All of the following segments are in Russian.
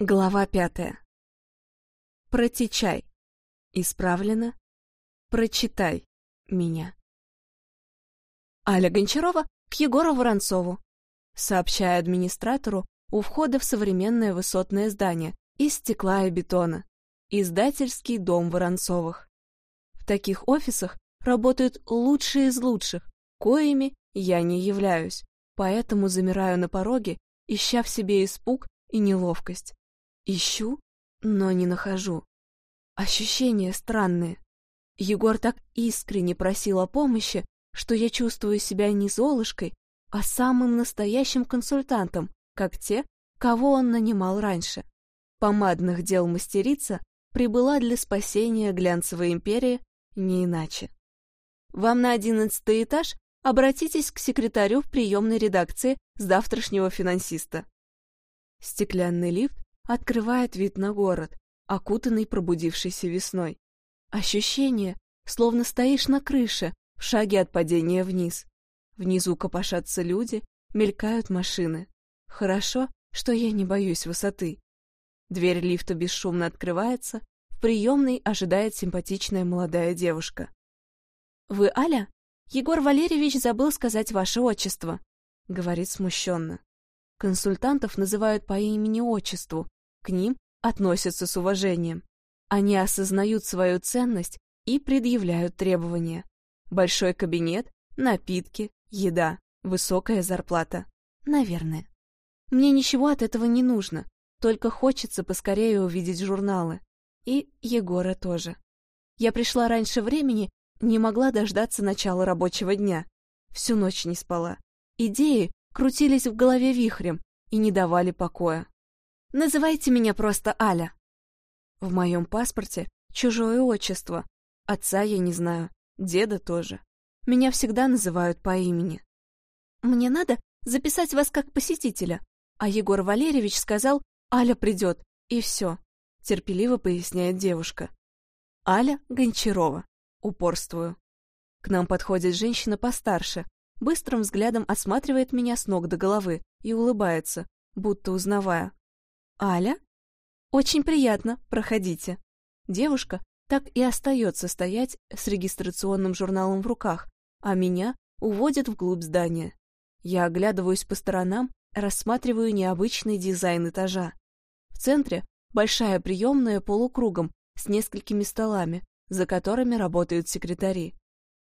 Глава пятая. Протечай. Исправлено. Прочитай меня. Аля Гончарова к Егору Воронцову. Сообщая администратору у входа в современное высотное здание из стекла и бетона. Издательский дом Воронцовых. В таких офисах работают лучшие из лучших, коими я не являюсь, поэтому замираю на пороге, ища в себе испуг и неловкость. Ищу, но не нахожу. Ощущения странные. Егор так искренне просил о помощи, что я чувствую себя не Золушкой, а самым настоящим консультантом, как те, кого он нанимал раньше. Помадных дел мастерица прибыла для спасения глянцевой империи не иначе. Вам на одиннадцатый этаж обратитесь к секретарю в приемной редакции завтрашнего финансиста. Стеклянный лифт открывает вид на город, окутанный пробудившейся весной. Ощущение, словно стоишь на крыше, в шаге от падения вниз. Внизу копошатся люди, мелькают машины. Хорошо, что я не боюсь высоты. Дверь лифта бесшумно открывается, в приемной ожидает симпатичная молодая девушка. «Вы Аля? Егор Валерьевич забыл сказать ваше отчество», — говорит смущенно. Консультантов называют по имени-отчеству, к ним относятся с уважением. Они осознают свою ценность и предъявляют требования. Большой кабинет, напитки, еда, высокая зарплата. Наверное. Мне ничего от этого не нужно, только хочется поскорее увидеть журналы. И Егора тоже. Я пришла раньше времени, не могла дождаться начала рабочего дня. Всю ночь не спала. Идеи крутились в голове вихрем и не давали покоя. Называйте меня просто Аля. В моем паспорте чужое отчество. Отца я не знаю, деда тоже. Меня всегда называют по имени. Мне надо записать вас как посетителя, а Егор Валерьевич сказал, Аля придет, и все, терпеливо поясняет девушка. Аля Гончарова. Упорствую. К нам подходит женщина постарше, быстрым взглядом осматривает меня с ног до головы и улыбается, будто узнавая. «Аля? Очень приятно, проходите». Девушка так и остается стоять с регистрационным журналом в руках, а меня уводят вглубь здания. Я оглядываюсь по сторонам, рассматриваю необычный дизайн этажа. В центре большая приемная полукругом с несколькими столами, за которыми работают секретари.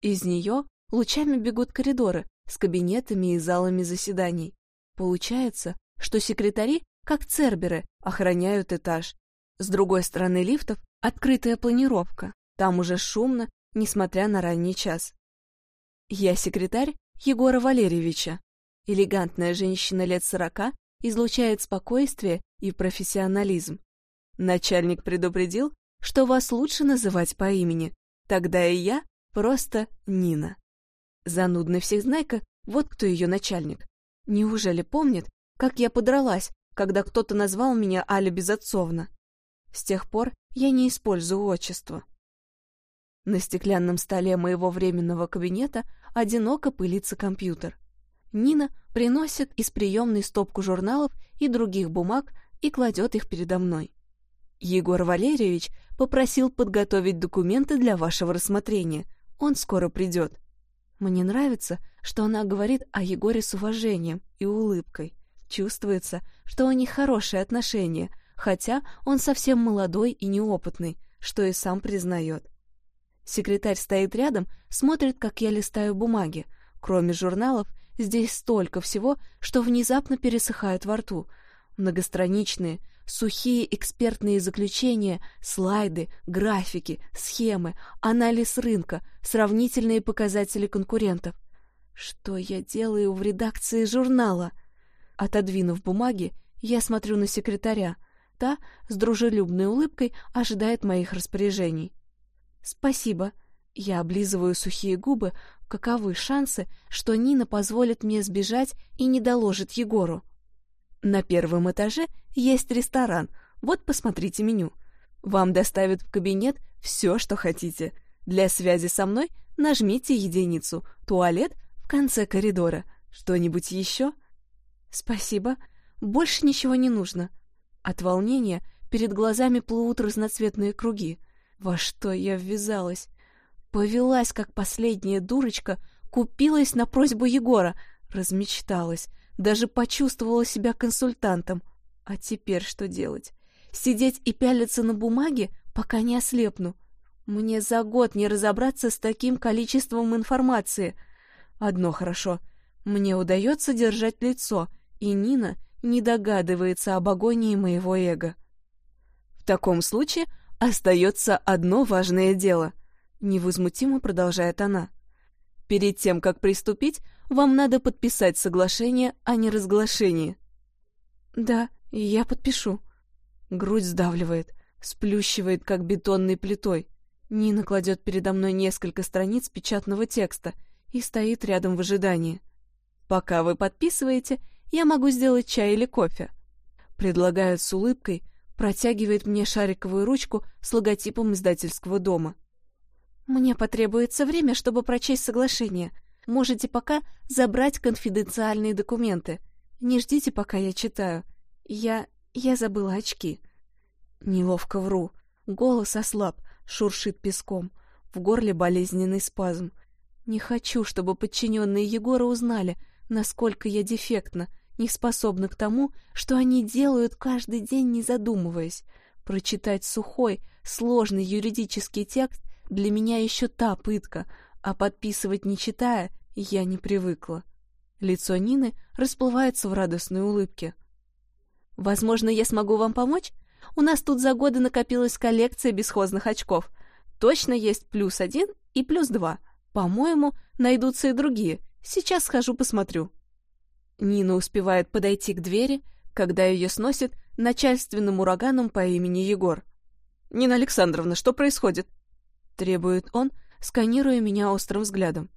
Из нее лучами бегут коридоры с кабинетами и залами заседаний. Получается, что секретари как церберы, охраняют этаж. С другой стороны лифтов открытая планировка. Там уже шумно, несмотря на ранний час. Я секретарь Егора Валерьевича. Элегантная женщина лет сорока излучает спокойствие и профессионализм. Начальник предупредил, что вас лучше называть по имени. Тогда и я просто Нина. Занудный всезнайка, вот кто ее начальник. Неужели помнит, как я подралась, когда кто-то назвал меня Аля Безотцовна. С тех пор я не использую отчество. На стеклянном столе моего временного кабинета одиноко пылится компьютер. Нина приносит из приемной стопку журналов и других бумаг и кладет их передо мной. Егор Валерьевич попросил подготовить документы для вашего рассмотрения. Он скоро придет. Мне нравится, что она говорит о Егоре с уважением и улыбкой. Чувствуется, что у них хорошие отношения, хотя он совсем молодой и неопытный, что и сам признает. Секретарь стоит рядом, смотрит, как я листаю бумаги. Кроме журналов, здесь столько всего, что внезапно пересыхает во рту. Многостраничные, сухие экспертные заключения, слайды, графики, схемы, анализ рынка, сравнительные показатели конкурентов. Что я делаю в редакции журнала? Отодвинув бумаги, я смотрю на секретаря. Та с дружелюбной улыбкой ожидает моих распоряжений. «Спасибо». Я облизываю сухие губы. Каковы шансы, что Нина позволит мне сбежать и не доложит Егору? На первом этаже есть ресторан. Вот посмотрите меню. Вам доставят в кабинет все, что хотите. Для связи со мной нажмите единицу. Туалет в конце коридора. Что-нибудь еще? «Спасибо. Больше ничего не нужно». От волнения перед глазами плывут разноцветные круги. Во что я ввязалась? Повелась, как последняя дурочка, купилась на просьбу Егора, размечталась, даже почувствовала себя консультантом. А теперь что делать? Сидеть и пялиться на бумаге, пока не ослепну? Мне за год не разобраться с таким количеством информации. Одно хорошо. Мне удается держать лицо, и Нина не догадывается об агонии моего эго. В таком случае остается одно важное дело. Невозмутимо продолжает она. Перед тем, как приступить, вам надо подписать соглашение о неразглашении. Да, я подпишу. Грудь сдавливает, сплющивает, как бетонной плитой. Нина кладет передо мной несколько страниц печатного текста и стоит рядом в ожидании. Пока вы подписываете, я могу сделать чай или кофе. Предлагает с улыбкой, протягивает мне шариковую ручку с логотипом издательского дома. Мне потребуется время, чтобы прочесть соглашение. Можете пока забрать конфиденциальные документы. Не ждите, пока я читаю. Я... я забыла очки. Неловко вру. Голос ослаб, шуршит песком. В горле болезненный спазм. Не хочу, чтобы подчиненные Егора узнали, насколько я дефектна, не способна к тому, что они делают каждый день, не задумываясь. Прочитать сухой, сложный юридический текст для меня еще та пытка, а подписывать не читая я не привыкла. Лицо Нины расплывается в радостной улыбке. «Возможно, я смогу вам помочь? У нас тут за годы накопилась коллекция бесхозных очков. Точно есть плюс один и плюс два. По-моему, найдутся и другие. Сейчас схожу посмотрю». Нина успевает подойти к двери, когда ее сносит начальственным ураганом по имени Егор. «Нина Александровна, что происходит?» требует он, сканируя меня острым взглядом.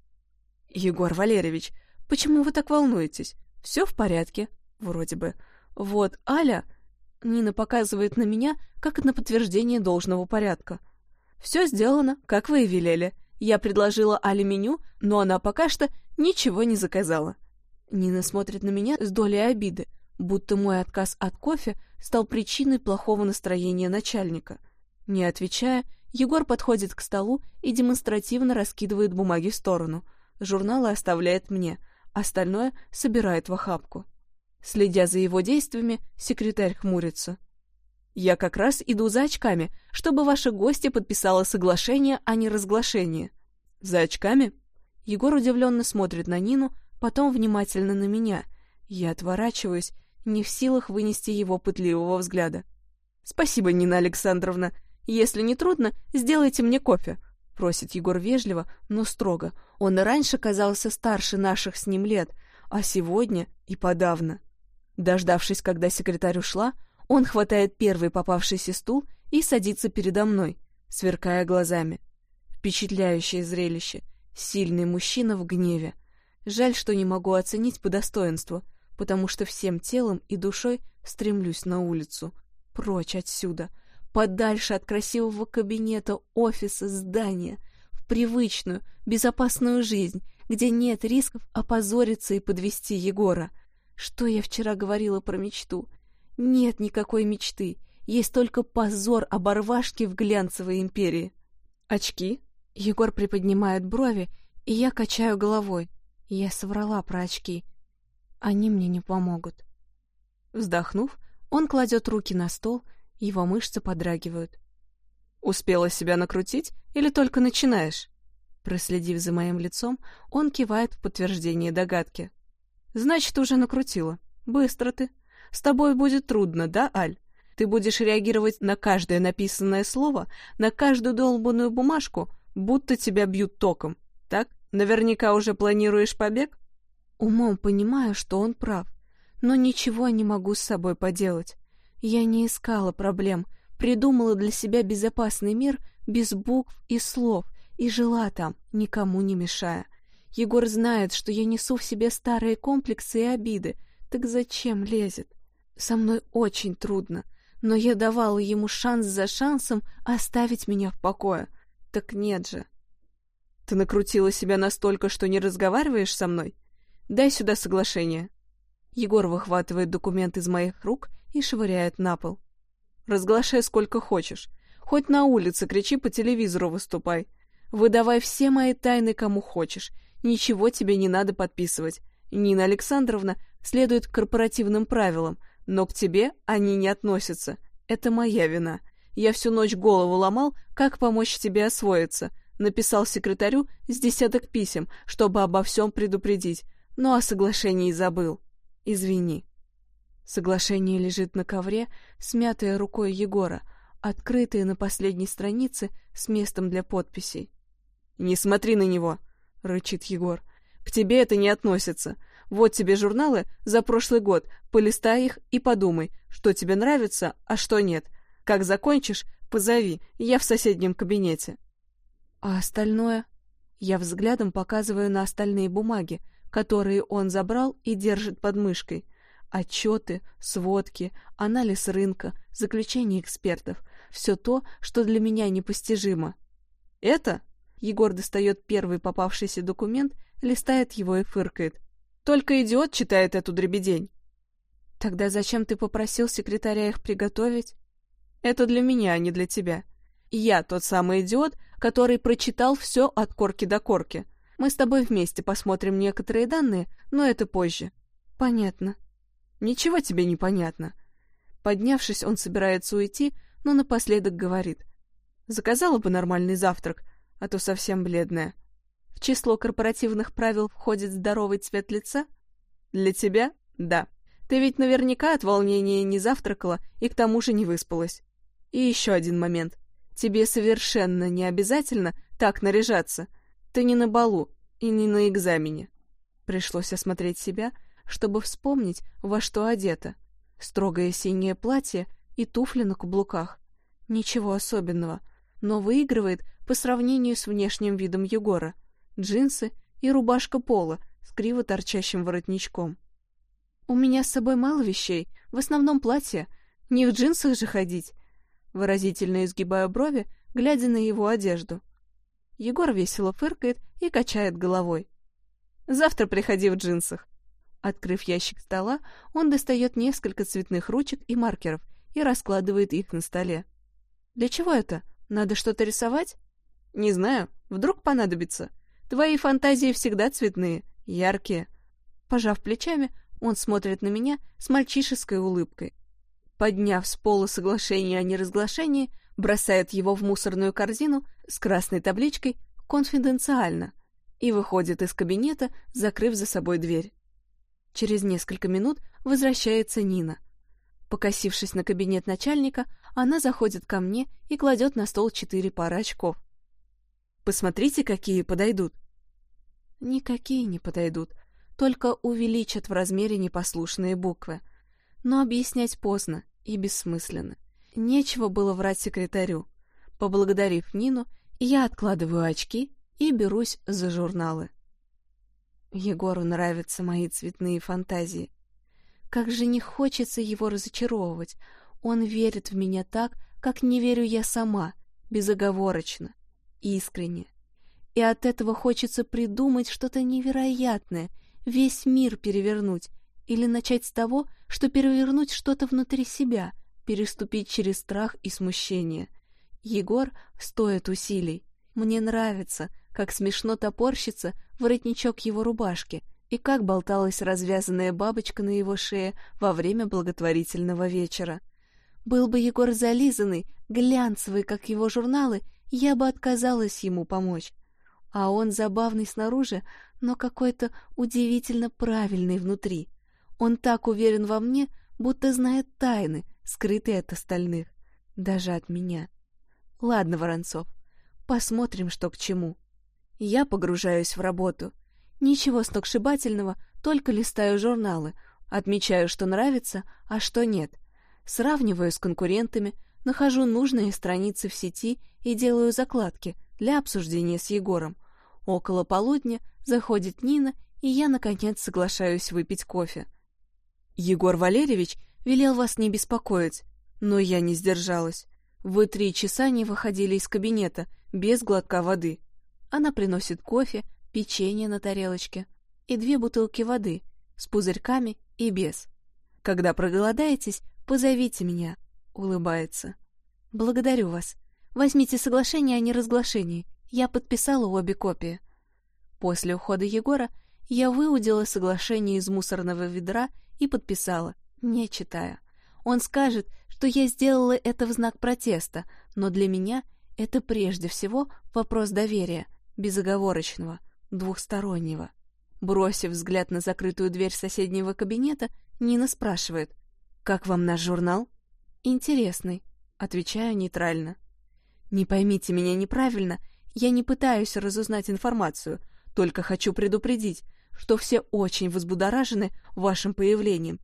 Егор Валерьевич, почему вы так волнуетесь? Все в порядке, вроде бы. Вот, Аля... Нина показывает на меня, как на подтверждение должного порядка. Все сделано, как вы и велели. Я предложила Але меню, но она пока что ничего не заказала. Нина смотрит на меня с долей обиды, будто мой отказ от кофе стал причиной плохого настроения начальника. Не отвечая, Егор подходит к столу и демонстративно раскидывает бумаги в сторону. Журналы оставляет мне, остальное собирает в охапку. Следя за его действиями, секретарь хмурится. «Я как раз иду за очками, чтобы ваша гостья подписала соглашение о неразглашении». «За очками?» Егор удивленно смотрит на Нину, потом внимательно на меня. Я отворачиваюсь, не в силах вынести его пытливого взгляда. «Спасибо, Нина Александровна. «Если не трудно, сделайте мне кофе», — просит Егор вежливо, но строго. Он и раньше казался старше наших с ним лет, а сегодня и подавно. Дождавшись, когда секретарь ушла, он хватает первый попавшийся стул и садится передо мной, сверкая глазами. Впечатляющее зрелище. Сильный мужчина в гневе. Жаль, что не могу оценить по достоинству, потому что всем телом и душой стремлюсь на улицу. Прочь отсюда — подальше от красивого кабинета, офиса, здания, в привычную, безопасную жизнь, где нет рисков опозориться и подвести Егора. Что я вчера говорила про мечту? Нет никакой мечты, есть только позор оборвашки в глянцевой империи. Очки? Егор приподнимает брови, и я качаю головой. Я соврала про очки. Они мне не помогут. Вздохнув, он кладет руки на стол его мышцы подрагивают. «Успела себя накрутить или только начинаешь?» Проследив за моим лицом, он кивает в подтверждение догадки. «Значит, уже накрутила. Быстро ты. С тобой будет трудно, да, Аль? Ты будешь реагировать на каждое написанное слово, на каждую долбанную бумажку, будто тебя бьют током. Наверняка уже планируешь побег?» Умом понимаю, что он прав, но ничего не могу с собой поделать. Я не искала проблем, придумала для себя безопасный мир без букв и слов и жила там, никому не мешая. Егор знает, что я несу в себе старые комплексы и обиды, так зачем лезет? Со мной очень трудно, но я давала ему шанс за шансом оставить меня в покое. Так нет же. Ты накрутила себя настолько, что не разговариваешь со мной? Дай сюда соглашение. Егор выхватывает документ из моих рук и швыряет на пол. Разглашай сколько хочешь. Хоть на улице кричи, по телевизору выступай. Выдавай все мои тайны кому хочешь. Ничего тебе не надо подписывать. Нина Александровна следует корпоративным правилам, но к тебе они не относятся. Это моя вина. Я всю ночь голову ломал, как помочь тебе освоиться. Написал секретарю с десяток писем, чтобы обо всем предупредить, но о соглашении забыл. Извини. Соглашение лежит на ковре, смятое рукой Егора, открытое на последней странице с местом для подписей. «Не смотри на него!» — рычит Егор. «К тебе это не относится. Вот тебе журналы за прошлый год, полистай их и подумай, что тебе нравится, а что нет. Как закончишь, позови, я в соседнем кабинете». «А остальное?» Я взглядом показываю на остальные бумаги, которые он забрал и держит под мышкой. Отчеты, сводки, анализ рынка, заключения экспертов. Все то, что для меня непостижимо. «Это?» Егор достает первый попавшийся документ, листает его и фыркает. «Только идиот читает эту дребедень». «Тогда зачем ты попросил секретаря их приготовить?» «Это для меня, а не для тебя. Я тот самый идиот, который прочитал все от корки до корки. Мы с тобой вместе посмотрим некоторые данные, но это позже». «Понятно», Ничего тебе не понятно. Поднявшись, он собирается уйти, но напоследок говорит. Заказала бы нормальный завтрак, а то совсем бледная. В число корпоративных правил входит здоровый цвет лица? Для тебя? Да. Ты ведь наверняка от волнения не завтракала и к тому же не выспалась. И еще один момент. Тебе совершенно не обязательно так наряжаться. Ты не на балу и не на экзамене. Пришлось осмотреть себя — чтобы вспомнить, во что одета. Строгое синее платье и туфли на каблуках. Ничего особенного, но выигрывает по сравнению с внешним видом Егора. Джинсы и рубашка пола с криво торчащим воротничком. «У меня с собой мало вещей, в основном платье. Не в джинсах же ходить!» Выразительно изгибаю брови, глядя на его одежду. Егор весело фыркает и качает головой. «Завтра приходи в джинсах. Открыв ящик стола, он достает несколько цветных ручек и маркеров и раскладывает их на столе. «Для чего это? Надо что-то рисовать?» «Не знаю. Вдруг понадобится. Твои фантазии всегда цветные, яркие». Пожав плечами, он смотрит на меня с мальчишеской улыбкой. Подняв с пола соглашение о неразглашении, бросает его в мусорную корзину с красной табличкой «Конфиденциально» и выходит из кабинета, закрыв за собой дверь. Через несколько минут возвращается Нина. Покосившись на кабинет начальника, она заходит ко мне и кладет на стол четыре пары очков. «Посмотрите, какие подойдут». Никакие не подойдут, только увеличат в размере непослушные буквы. Но объяснять поздно и бессмысленно. Нечего было врать секретарю. Поблагодарив Нину, я откладываю очки и берусь за журналы. Егору нравятся мои цветные фантазии. Как же не хочется его разочаровывать. Он верит в меня так, как не верю я сама, безоговорочно, искренне. И от этого хочется придумать что-то невероятное, весь мир перевернуть, или начать с того, что перевернуть что-то внутри себя, переступить через страх и смущение. Егор стоит усилий. Мне нравится — как смешно топорщится воротничок его рубашки и как болталась развязанная бабочка на его шее во время благотворительного вечера. Был бы Егор зализанный, глянцевый, как его журналы, я бы отказалась ему помочь. А он забавный снаружи, но какой-то удивительно правильный внутри. Он так уверен во мне, будто знает тайны, скрытые от остальных, даже от меня. Ладно, Воронцов, посмотрим, что к чему. Я погружаюсь в работу. Ничего сногсшибательного, только листаю журналы, отмечаю, что нравится, а что нет. Сравниваю с конкурентами, нахожу нужные страницы в сети и делаю закладки для обсуждения с Егором. Около полудня заходит Нина, и я, наконец, соглашаюсь выпить кофе. Егор Валерьевич велел вас не беспокоить, но я не сдержалась. Вы три часа не выходили из кабинета, без глотка воды. Она приносит кофе, печенье на тарелочке и две бутылки воды с пузырьками и без. Когда проголодаетесь, позовите меня. улыбается. «Благодарю вас. Возьмите соглашение о неразглашении. Я подписала обе копии». После ухода Егора я выудила соглашение из мусорного ведра и подписала, не читая. Он скажет, что я сделала это в знак протеста, но для меня это прежде всего вопрос доверия, безоговорочного, двухстороннего. Бросив взгляд на закрытую дверь соседнего кабинета, Нина спрашивает, «Как вам наш журнал?» «Интересный», — отвечаю нейтрально. «Не поймите меня неправильно, я не пытаюсь разузнать информацию, только хочу предупредить, что все очень возбудоражены вашим появлением.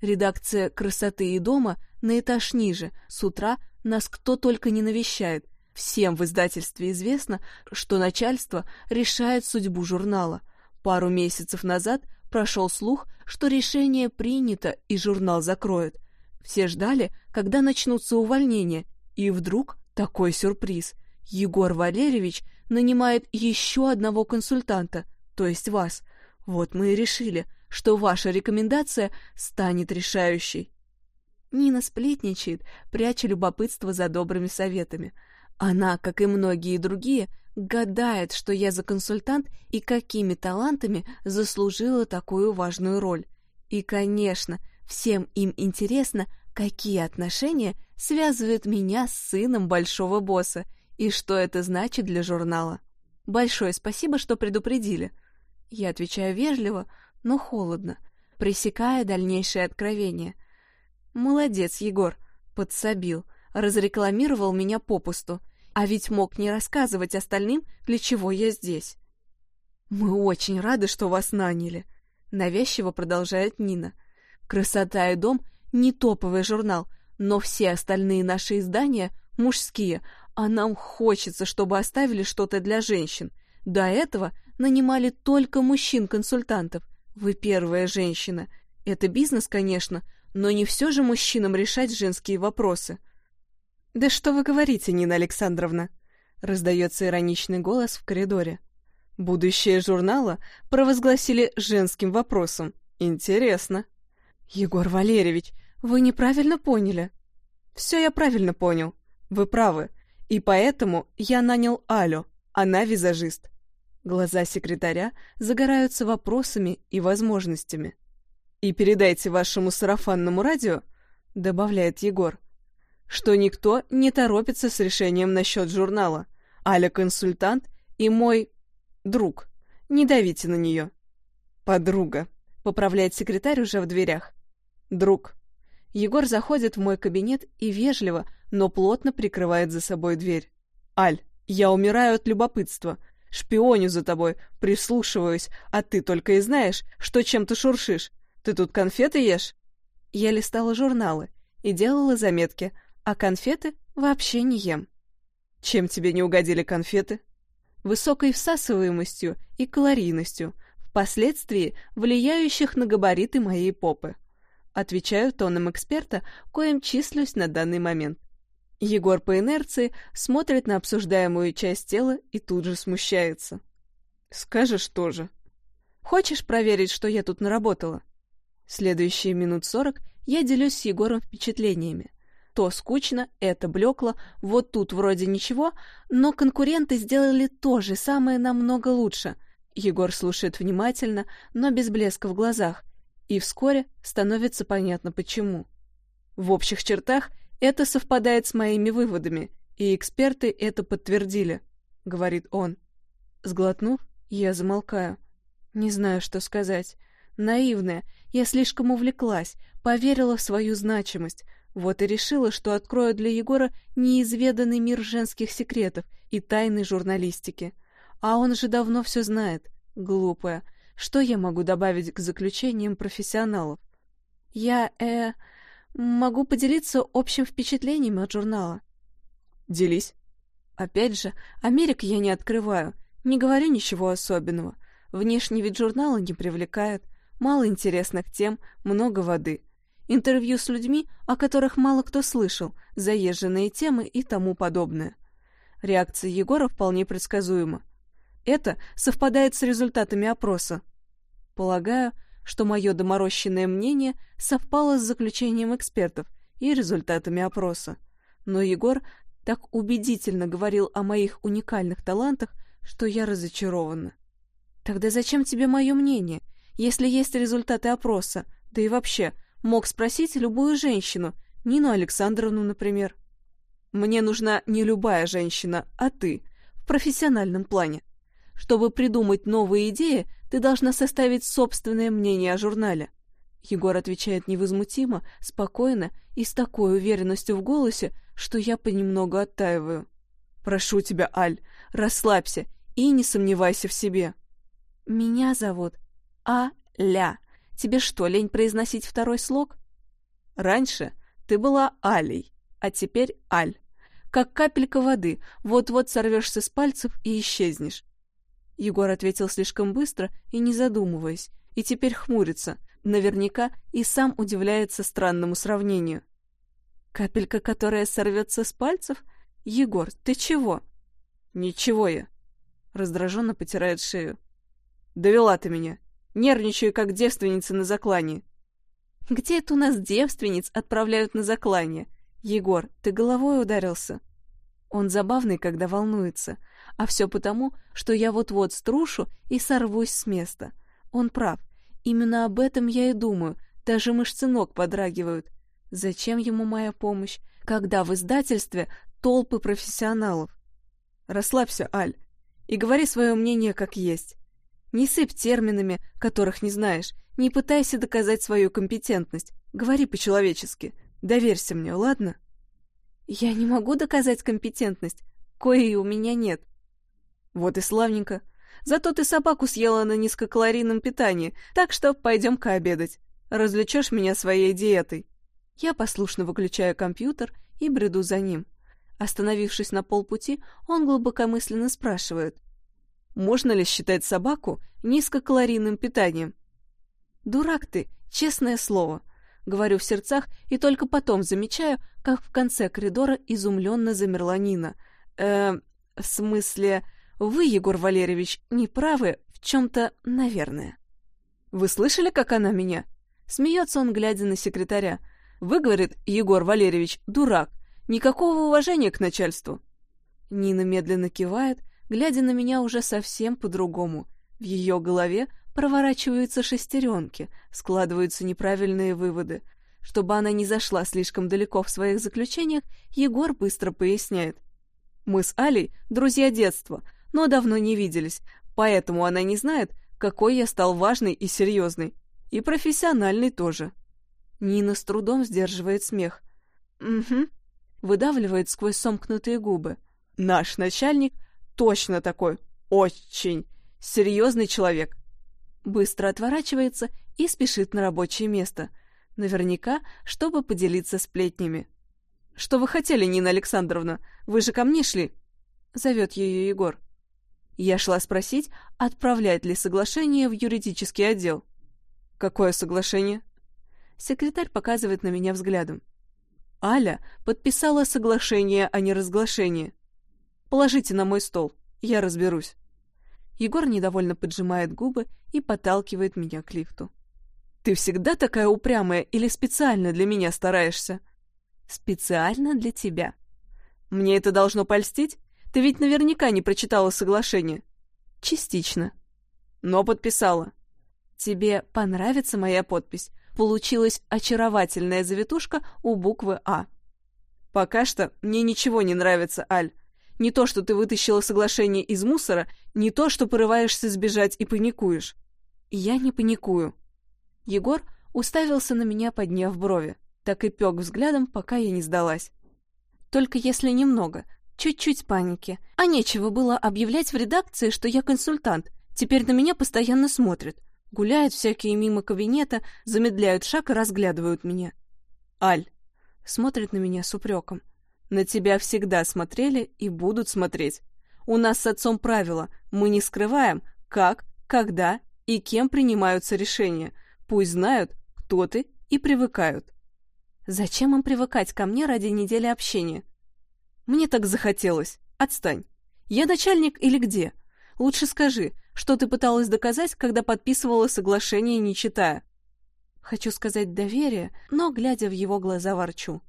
Редакция «Красоты и дома» на этаж ниже, с утра нас кто только не навещает. Всем в издательстве известно, что начальство решает судьбу журнала — Пару месяцев назад прошел слух, что решение принято и журнал закроют. Все ждали, когда начнутся увольнения, и вдруг такой сюрприз. Егор Валерьевич нанимает еще одного консультанта, то есть вас. Вот мы и решили, что ваша рекомендация станет решающей. Нина сплетничает, пряча любопытство за добрыми советами. Она, как и многие другие, гадает, что я за консультант и какими талантами заслужила такую важную роль. И, конечно, всем им интересно, какие отношения связывают меня с сыном большого босса и что это значит для журнала. Большое спасибо, что предупредили. Я отвечаю вежливо, но холодно, пресекая дальнейшее откровение. Молодец, Егор, подсобил, разрекламировал меня попусту — а ведь мог не рассказывать остальным, для чего я здесь. «Мы очень рады, что вас наняли», — навязчиво продолжает Нина. «Красота и дом» — не топовый журнал, но все остальные наши издания — мужские, а нам хочется, чтобы оставили что-то для женщин. До этого нанимали только мужчин-консультантов. Вы первая женщина. Это бизнес, конечно, но не все же мужчинам решать женские вопросы. «Да что вы говорите, Нина Александровна?» — раздается ироничный голос в коридоре. «Будущее журнала провозгласили женским вопросом. Интересно». «Егор Валерьевич, вы неправильно поняли». «Все я правильно понял. Вы правы. И поэтому я нанял Алю. Она визажист». Глаза секретаря загораются вопросами и возможностями. «И передайте вашему сарафанному радио», — добавляет Егор, что никто не торопится с решением насчет журнала. Аля консультант и мой друг. Не давите на нее. Подруга. Поправляет секретарь уже в дверях. Друг. Егор заходит в мой кабинет и вежливо, но плотно прикрывает за собой дверь. Аль, я умираю от любопытства. Шпионю за тобой, прислушиваюсь, а ты только и знаешь, что чем ты шуршишь. Ты тут конфеты ешь? Я листала журналы и делала заметки, а конфеты вообще не ем. Чем тебе не угодили конфеты? Высокой всасываемостью и калорийностью, впоследствии влияющих на габариты моей попы. Отвечаю тоном эксперта, коим числюсь на данный момент. Егор по инерции смотрит на обсуждаемую часть тела и тут же смущается. «Скажешь тоже». «Хочешь проверить, что я тут наработала?» Следующие минут сорок я делюсь с Егором впечатлениями то скучно, это блекло, вот тут вроде ничего, но конкуренты сделали то же самое намного лучше. Егор слушает внимательно, но без блеска в глазах, и вскоре становится понятно почему. В общих чертах это совпадает с моими выводами, и эксперты это подтвердили, говорит он. Сглотнув, я замолкаю. Не знаю, что сказать. Наивная, я слишком увлеклась, поверила в свою значимость, вот и решила, что открою для Егора неизведанный мир женских секретов и тайны журналистики. А он же давно все знает. Глупая. Что я могу добавить к заключениям профессионалов? Я, э, могу поделиться общим впечатлением от журнала. Делись. Опять же, Америк я не открываю. Не говорю ничего особенного. Внешний вид журнала не привлекает. Мало интересных тем, много воды интервью с людьми, о которых мало кто слышал, заезженные темы и тому подобное. Реакция Егора вполне предсказуема. Это совпадает с результатами опроса. Полагаю, что мое доморощенное мнение совпало с заключением экспертов, и результатами опроса. Но Егор так убедительно говорил о моих уникальных талантах, что я разочарована. Тогда зачем тебе мое мнение, если есть результаты опроса? Да и вообще, мог спросить любую женщину, Нину Александровну, например. Мне нужна не любая женщина, а ты, в профессиональном плане. Чтобы придумать новые идеи, ты должна составить собственное мнение о журнале. Егор отвечает невозмутимо, спокойно и с такой уверенностью в голосе, что я понемногу оттаиваю. «Прошу тебя, Аль, расслабься и не сомневайся в себе». «Меня зовут А-ля. Тебе что, лень произносить второй слог?» «Раньше ты была Алей, а теперь Аль. Как капелька воды, вот-вот сорвешься с пальцев и исчезнешь». Егор ответил слишком быстро и не задумываясь, и теперь хмурится, наверняка и сам удивляется странному сравнению. Капелька, которая сорвется с пальцев? Егор, ты чего? Ничего я. Раздраженно потирает шею. Довела ты меня. Нервничаю, как девственница на заклании. Где это у нас девственниц отправляют на заклание? Егор, ты головой ударился? Он забавный, когда волнуется. А все потому, что я вот-вот струшу и сорвусь с места. Он прав. Именно об этом я и думаю. Даже мышцы ног подрагивают. Зачем ему моя помощь, когда в издательстве толпы профессионалов? Расслабься, Аль, и говори свое мнение как есть. Не сыпь терминами, которых не знаешь, не пытайся доказать свою компетентность. Говори по-человечески. Доверься мне, ладно? Я не могу доказать компетентность, коей у меня нет. Вот и славненько. Зато ты собаку съела на низкокалорийном питании, так что пойдем-ка обедать. Развлечешь меня своей диетой. Я послушно выключаю компьютер и бреду за ним. Остановившись на полпути, он глубокомысленно спрашивает. «Можно ли считать собаку низкокалорийным питанием?» «Дурак ты, честное слово!» Говорю в сердцах и только потом замечаю, как в конце коридора изумленно замерла Нина. «Э, в смысле, вы, Егор Валерьевич, не правы в чем-то, наверное». «Вы слышали, как она меня?» Смеется он, глядя на секретаря. Вы, говорит Егор Валерьевич, дурак. Никакого уважения к начальству. Нина медленно кивает, глядя на меня уже совсем по-другому. В ее голове проворачиваются шестеренки, складываются неправильные выводы. Чтобы она не зашла слишком далеко в своих заключениях, Егор быстро поясняет. «Мы с Алей друзья детства, но давно не виделись, поэтому она не знает, какой я стал важный и серьезный. И профессиональный тоже». Нина с трудом сдерживает смех. «Угу», — выдавливает сквозь сомкнутые губы. «Наш начальник точно такой, очень серьезный человек». Быстро отворачивается и спешит на рабочее место. Наверняка, чтобы поделиться сплетнями. «Что вы хотели, Нина Александровна? Вы же ко мне шли?» Зовет ее Егор. Я шла спросить, отправлять ли соглашение в юридический отдел. «Какое соглашение?» Секретарь показывает на меня взглядом. Аля подписала соглашение о неразглашении. Положите на мой стол, я разберусь. Егор недовольно поджимает губы и подталкивает меня к лифту. Ты всегда такая упрямая или специально для меня стараешься? Специально для тебя. Мне это должно польстить? Ты ведь наверняка не прочитала соглашение. Частично. Но подписала. Тебе понравится моя подпись? получилась очаровательная завитушка у буквы «А». «Пока что мне ничего не нравится, Аль. Не то, что ты вытащила соглашение из мусора, не то, что порываешься сбежать и паникуешь». «Я не паникую». Егор уставился на меня, подняв брови. Так и пёк взглядом, пока я не сдалась. Только если немного, чуть-чуть паники. А нечего было объявлять в редакции, что я консультант. Теперь на меня постоянно смотрят. Гуляют всякие мимо кабинета, замедляют шаг и разглядывают меня. «Аль!» — смотрит на меня с упреком. «На тебя всегда смотрели и будут смотреть. У нас с отцом правило, мы не скрываем, как, когда и кем принимаются решения. Пусть знают, кто ты, и привыкают». «Зачем им привыкать ко мне ради недели общения?» «Мне так захотелось. Отстань. Я начальник или где? Лучше скажи, что ты пыталась доказать, когда подписывала соглашение, не читая? Хочу сказать доверие, но, глядя в его глаза, ворчу.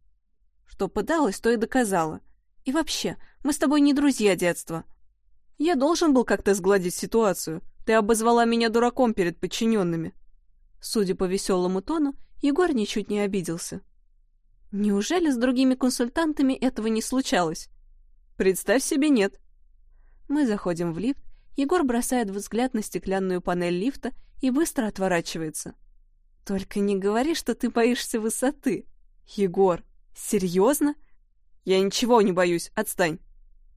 Что пыталась, то и доказала. И вообще, мы с тобой не друзья детства. Я должен был как-то сгладить ситуацию. Ты обозвала меня дураком перед подчиненными. Судя по веселому тону, Егор ничуть не обиделся. Неужели с другими консультантами этого не случалось? Представь себе, нет. Мы заходим в лифт, Егор бросает взгляд на стеклянную панель лифта и быстро отворачивается. Только не говори, что ты боишься высоты. Егор, серьезно? Я ничего не боюсь, отстань.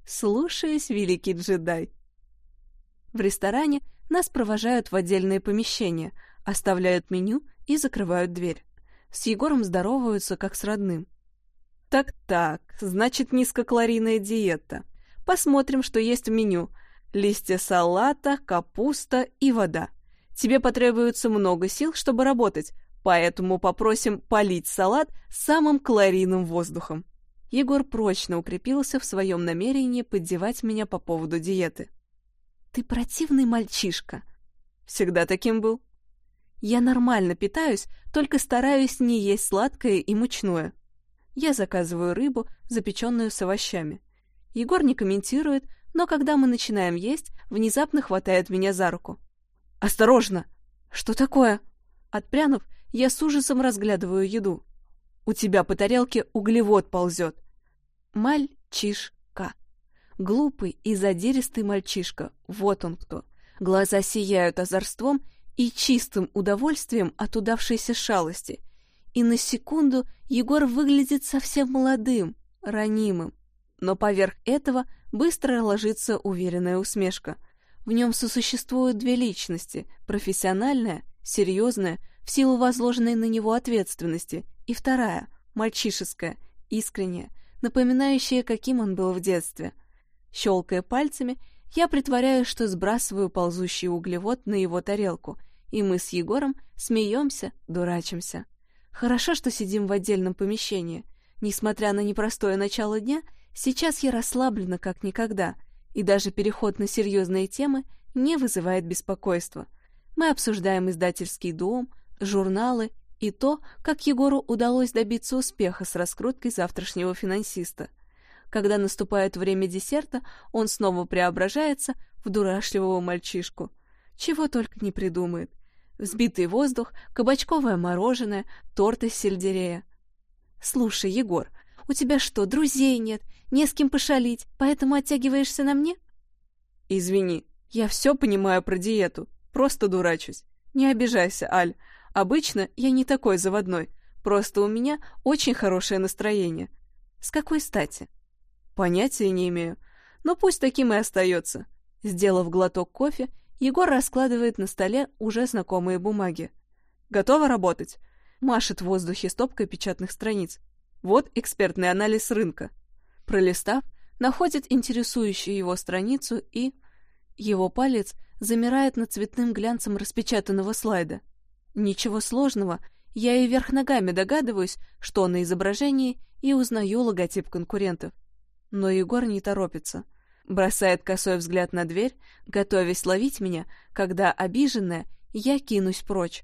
Слушаюсь, великий джедай. В ресторане нас провожают в отдельное помещение, оставляют меню и закрывают дверь. С Егором здороваются, как с родным. Так-так, значит, низкокалорийная диета. Посмотрим, что есть в меню. Листья салата, капуста и вода. Тебе потребуется много сил, чтобы работать, поэтому попросим полить салат самым калорийным воздухом. Егор прочно укрепился в своем намерении поддевать меня по поводу диеты. «Ты противный мальчишка!» «Всегда таким был?» «Я нормально питаюсь, только стараюсь не есть сладкое и мучное. Я заказываю рыбу, запеченную с овощами. Егор не комментирует, но когда мы начинаем есть, внезапно хватает меня за руку. «Осторожно!» «Что такое?» Отпрянув, я с ужасом разглядываю еду. «У тебя по тарелке углевод ползет!» Мальчишка. Глупый и задиристый мальчишка. Вот он кто. Глаза сияют озорством и чистым удовольствием от удавшейся шалости. И на секунду Егор выглядит совсем молодым, ранимым. Но поверх этого быстро ложится уверенная усмешка — в нем сосуществуют две личности — профессиональная, серьезная, в силу возложенной на него ответственности, и вторая — мальчишеская, искренняя, напоминающая, каким он был в детстве. Щелкая пальцами, я притворяю, что сбрасываю ползущий углевод на его тарелку, и мы с Егором смеемся, дурачимся. Хорошо, что сидим в отдельном помещении. Несмотря на непростое начало дня, сейчас я расслаблена как никогда — и даже переход на серьезные темы не вызывает беспокойства. Мы обсуждаем издательский дом, журналы и то, как Егору удалось добиться успеха с раскруткой завтрашнего финансиста. Когда наступает время десерта, он снова преображается в дурашливого мальчишку. Чего только не придумает. Взбитый воздух, кабачковое мороженое, торт из сельдерея. «Слушай, Егор, у тебя что, друзей нет? Не с кем пошалить, поэтому оттягиваешься на мне? Извини, я все понимаю про диету, просто дурачусь. Не обижайся, Аль. Обычно я не такой заводной, просто у меня очень хорошее настроение. С какой стати? Понятия не имею, но пусть таким и остается. Сделав глоток кофе, Егор раскладывает на столе уже знакомые бумаги. Готова работать? Машет в воздухе стопкой печатных страниц. Вот экспертный анализ рынка. Пролистав, находит интересующую его страницу и... Его палец замирает над цветным глянцем распечатанного слайда. Ничего сложного, я и вверх ногами догадываюсь, что на изображении, и узнаю логотип конкурентов. Но Егор не торопится. Бросает косой взгляд на дверь, готовясь ловить меня, когда, обиженная, я кинусь прочь.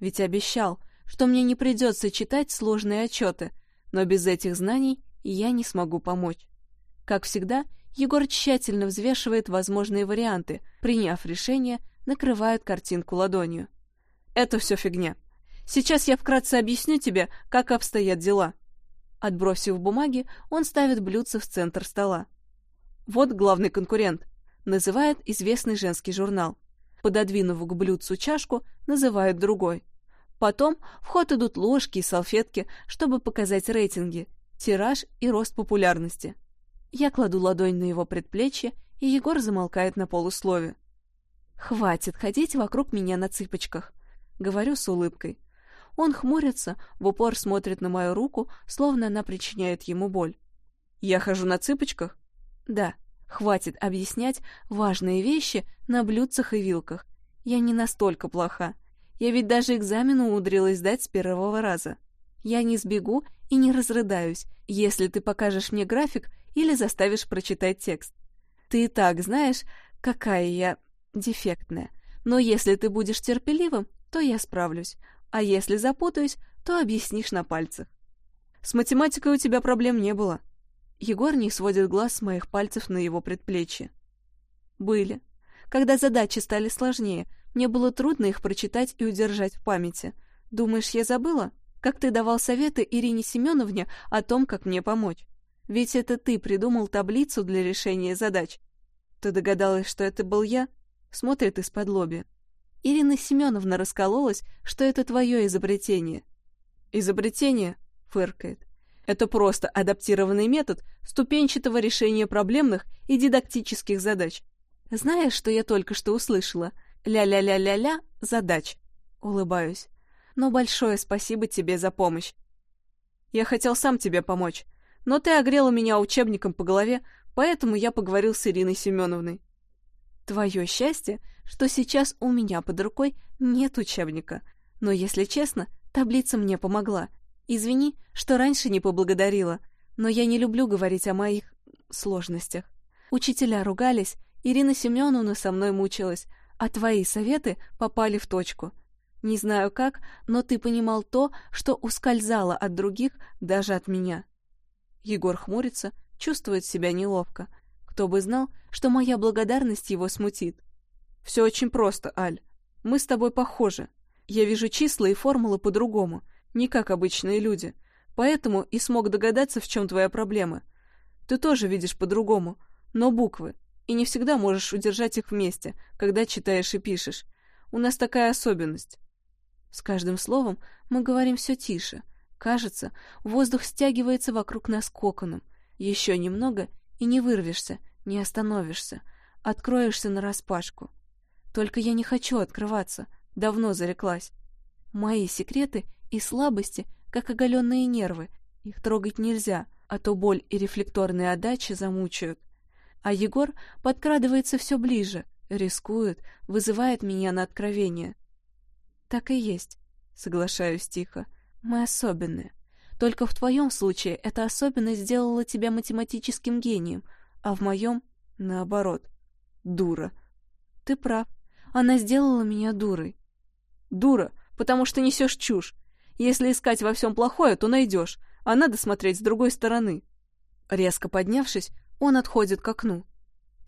Ведь обещал, что мне не придется читать сложные отчеты, но без этих знаний я не смогу помочь. Как всегда, Егор тщательно взвешивает возможные варианты, приняв решение, накрывает картинку ладонью. Это все фигня. Сейчас я вкратце объясню тебе, как обстоят дела. Отбросив бумаги, он ставит блюдце в центр стола. Вот главный конкурент. Называет известный женский журнал. Пододвинув к блюдцу чашку, называет другой. Потом в ход идут ложки и салфетки, чтобы показать рейтинги, тираж и рост популярности. Я кладу ладонь на его предплечье, и Егор замолкает на полуслове. «Хватит ходить вокруг меня на цыпочках», — говорю с улыбкой. Он хмурится, в упор смотрит на мою руку, словно она причиняет ему боль. «Я хожу на цыпочках?» «Да, хватит объяснять важные вещи на блюдцах и вилках. Я не настолько плоха. Я ведь даже экзамен умудрилась сдать с первого раза. Я не сбегу и не разрыдаюсь, если ты покажешь мне график или заставишь прочитать текст. Ты и так знаешь, какая я дефектная. Но если ты будешь терпеливым, то я справлюсь. А если запутаюсь, то объяснишь на пальцах. С математикой у тебя проблем не было. Егор не сводит глаз с моих пальцев на его предплечье. Были. Когда задачи стали сложнее, мне было трудно их прочитать и удержать в памяти. Думаешь, я забыла? Как ты давал советы Ирине Семеновне о том, как мне помочь? Ведь это ты придумал таблицу для решения задач. Ты догадалась, что это был я? Смотрит из-под лоби. Ирина Семеновна раскололась, что это твое изобретение. Изобретение? Фыркает. Это просто адаптированный метод ступенчатого решения проблемных и дидактических задач. Знаешь, что я только что услышала? Ля-ля-ля-ля-ля задач. Улыбаюсь. Но большое спасибо тебе за помощь. Я хотел сам тебе помочь, но ты огрела меня учебником по голове, поэтому я поговорил с Ириной Семеновной. Твое счастье, что сейчас у меня под рукой нет учебника, но, если честно, таблица мне помогла. Извини, что раньше не поблагодарила, но я не люблю говорить о моих сложностях. Учителя ругались, Ирина Семеновна со мной мучилась, а твои советы попали в точку. Не знаю как, но ты понимал то, что ускользало от других, даже от меня. Егор хмурится, чувствует себя неловко. Кто бы знал, что моя благодарность его смутит. Все очень просто, Аль. Мы с тобой похожи. Я вижу числа и формулы по-другому, не как обычные люди. Поэтому и смог догадаться, в чем твоя проблема. Ты тоже видишь по-другому, но буквы, и не всегда можешь удержать их вместе, когда читаешь и пишешь. У нас такая особенность. С каждым словом мы говорим все тише. Кажется, воздух стягивается вокруг нас коконом. Еще немного, и не вырвешься, не остановишься. Откроешься нараспашку. Только я не хочу открываться. Давно зареклась. Мои секреты и слабости, как оголенные нервы. Их трогать нельзя, а то боль и рефлекторные отдачи замучают. А Егор подкрадывается все ближе, рискует, вызывает меня на откровение. Так и есть, соглашаюсь тихо. Мы особенные. Только в твоем случае эта особенность сделала тебя математическим гением, а в моем — наоборот. Дура. Ты прав. Она сделала меня дурой. Дура, потому что несешь чушь. Если искать во всем плохое, то найдешь, а надо смотреть с другой стороны. Резко поднявшись, он отходит к окну.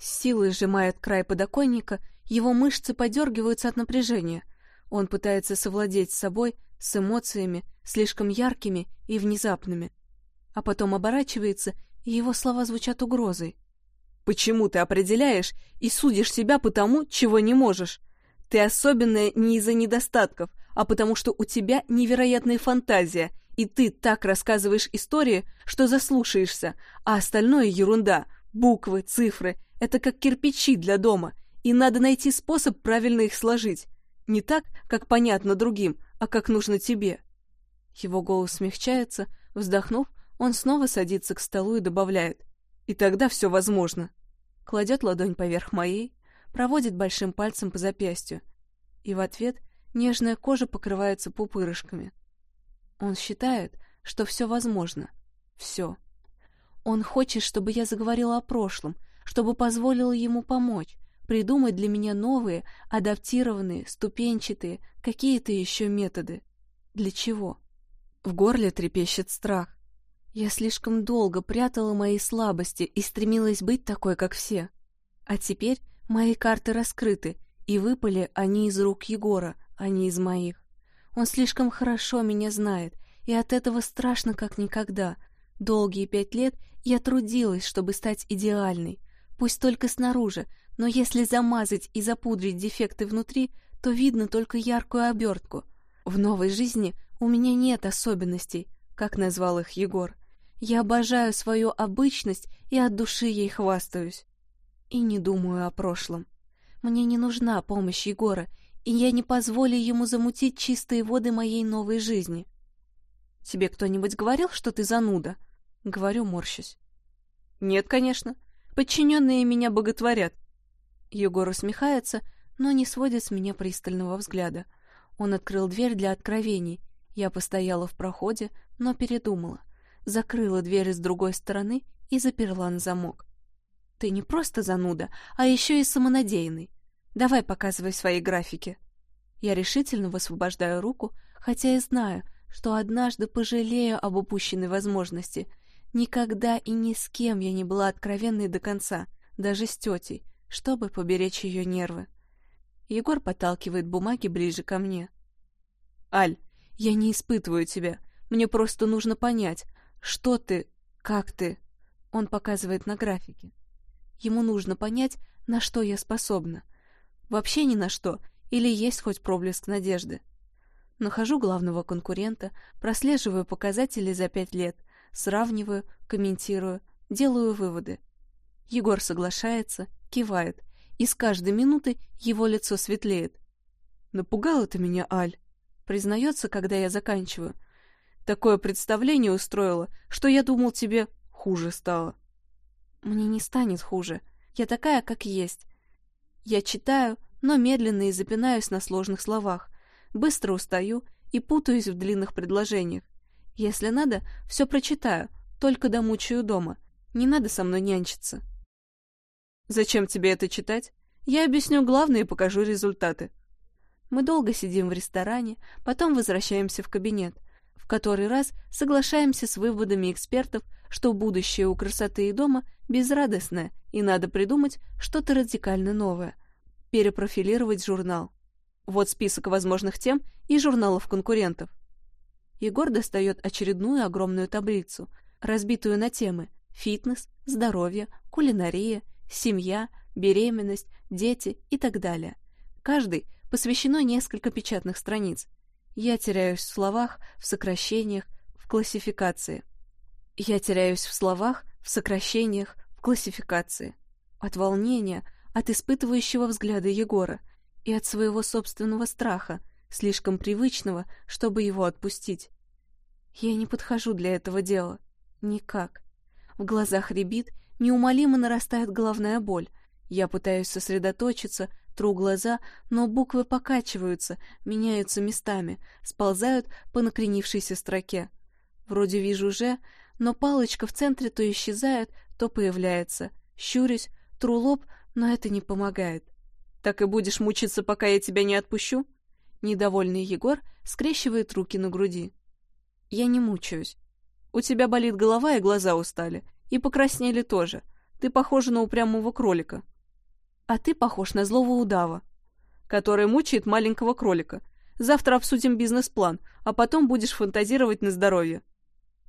С силой сжимает край подоконника, его мышцы подергиваются от напряжения. Он пытается совладеть с собой, с эмоциями, слишком яркими и внезапными. А потом оборачивается, и его слова звучат угрозой. «Почему ты определяешь и судишь себя по тому, чего не можешь? Ты особенная не из-за недостатков, а потому что у тебя невероятная фантазия, и ты так рассказываешь истории, что заслушаешься, а остальное ерунда. Буквы, цифры — это как кирпичи для дома, и надо найти способ правильно их сложить. Не так, как понятно другим, а как нужно тебе. Его голос смягчается, вздохнув, он снова садится к столу и добавляет. И тогда все возможно. Кладет ладонь поверх моей, проводит большим пальцем по запястью. И в ответ нежная кожа покрывается пупырышками. Он считает, что все возможно. Все. Он хочет, чтобы я заговорила о прошлом, чтобы позволила ему помочь, придумать для меня новые, адаптированные, ступенчатые, какие-то еще методы. Для чего? В горле трепещет страх. Я слишком долго прятала мои слабости и стремилась быть такой, как все. А теперь мои карты раскрыты, и выпали они из рук Егора, а не из моих. Он слишком хорошо меня знает, и от этого страшно как никогда. Долгие пять лет я трудилась, чтобы стать идеальной. Пусть только снаружи, но если замазать и запудрить дефекты внутри, то видно только яркую обертку. В новой жизни у меня нет особенностей, как назвал их Егор. Я обожаю свою обычность и от души ей хвастаюсь. И не думаю о прошлом. Мне не нужна помощь Егора, и я не позволю ему замутить чистые воды моей новой жизни. Тебе кто-нибудь говорил, что ты зануда? Говорю, морщусь. Нет, конечно. Подчиненные меня боготворят. Егор усмехается, но не сводит с меня пристального взгляда. Он открыл дверь для откровений. Я постояла в проходе, но передумала. Закрыла дверь с другой стороны и заперла на замок. Ты не просто зануда, а еще и самонадеянный. Давай показывай свои графики. Я решительно высвобождаю руку, хотя и знаю, что однажды пожалею об упущенной возможности. Никогда и ни с кем я не была откровенной до конца, даже с тетей, чтобы поберечь ее нервы. Егор подталкивает бумаги ближе ко мне. «Аль, я не испытываю тебя. Мне просто нужно понять, что ты, как ты...» Он показывает на графике. Ему нужно понять, на что я способна. Вообще ни на что, или есть хоть проблеск надежды. Нахожу главного конкурента, прослеживаю показатели за пять лет, сравниваю, комментирую, делаю выводы. Егор соглашается, кивает, и с каждой минуты его лицо светлеет. «Напугала ты меня, Аль», признается, когда я заканчиваю. «Такое представление устроила, что я думал, тебе хуже стало». Мне не станет хуже. Я такая, как есть. Я читаю, но медленно и запинаюсь на сложных словах. Быстро устаю и путаюсь в длинных предложениях. Если надо, все прочитаю, только домучаю дома. Не надо со мной нянчиться. Зачем тебе это читать? Я объясню главное и покажу результаты. Мы долго сидим в ресторане, потом возвращаемся в кабинет. Который раз соглашаемся с выводами экспертов что будущее у красоты и дома безрадостное, и надо придумать что-то радикально новое. Перепрофилировать журнал. Вот список возможных тем и журналов конкурентов. Егор достает очередную огромную таблицу, разбитую на темы фитнес, здоровье, кулинария, семья, беременность, дети и так далее. Каждый посвящено несколько печатных страниц. Я теряюсь в словах, в сокращениях, в классификации. Я теряюсь в словах, в сокращениях, в классификации. От волнения, от испытывающего взгляда Егора и от своего собственного страха, слишком привычного, чтобы его отпустить. Я не подхожу для этого дела. Никак. В глазах рябит, неумолимо нарастает головная боль. Я пытаюсь сосредоточиться, тру глаза, но буквы покачиваются, меняются местами, сползают по накренившейся строке. Вроде вижу «же», но палочка в центре то исчезает, то появляется. Щурюсь, тру лоб, но это не помогает. «Так и будешь мучиться, пока я тебя не отпущу?» Недовольный Егор скрещивает руки на груди. «Я не мучаюсь. У тебя болит голова и глаза устали. И покраснели тоже. Ты похожа на упрямого кролика. А ты похож на злого удава, который мучает маленького кролика. Завтра обсудим бизнес-план, а потом будешь фантазировать на здоровье.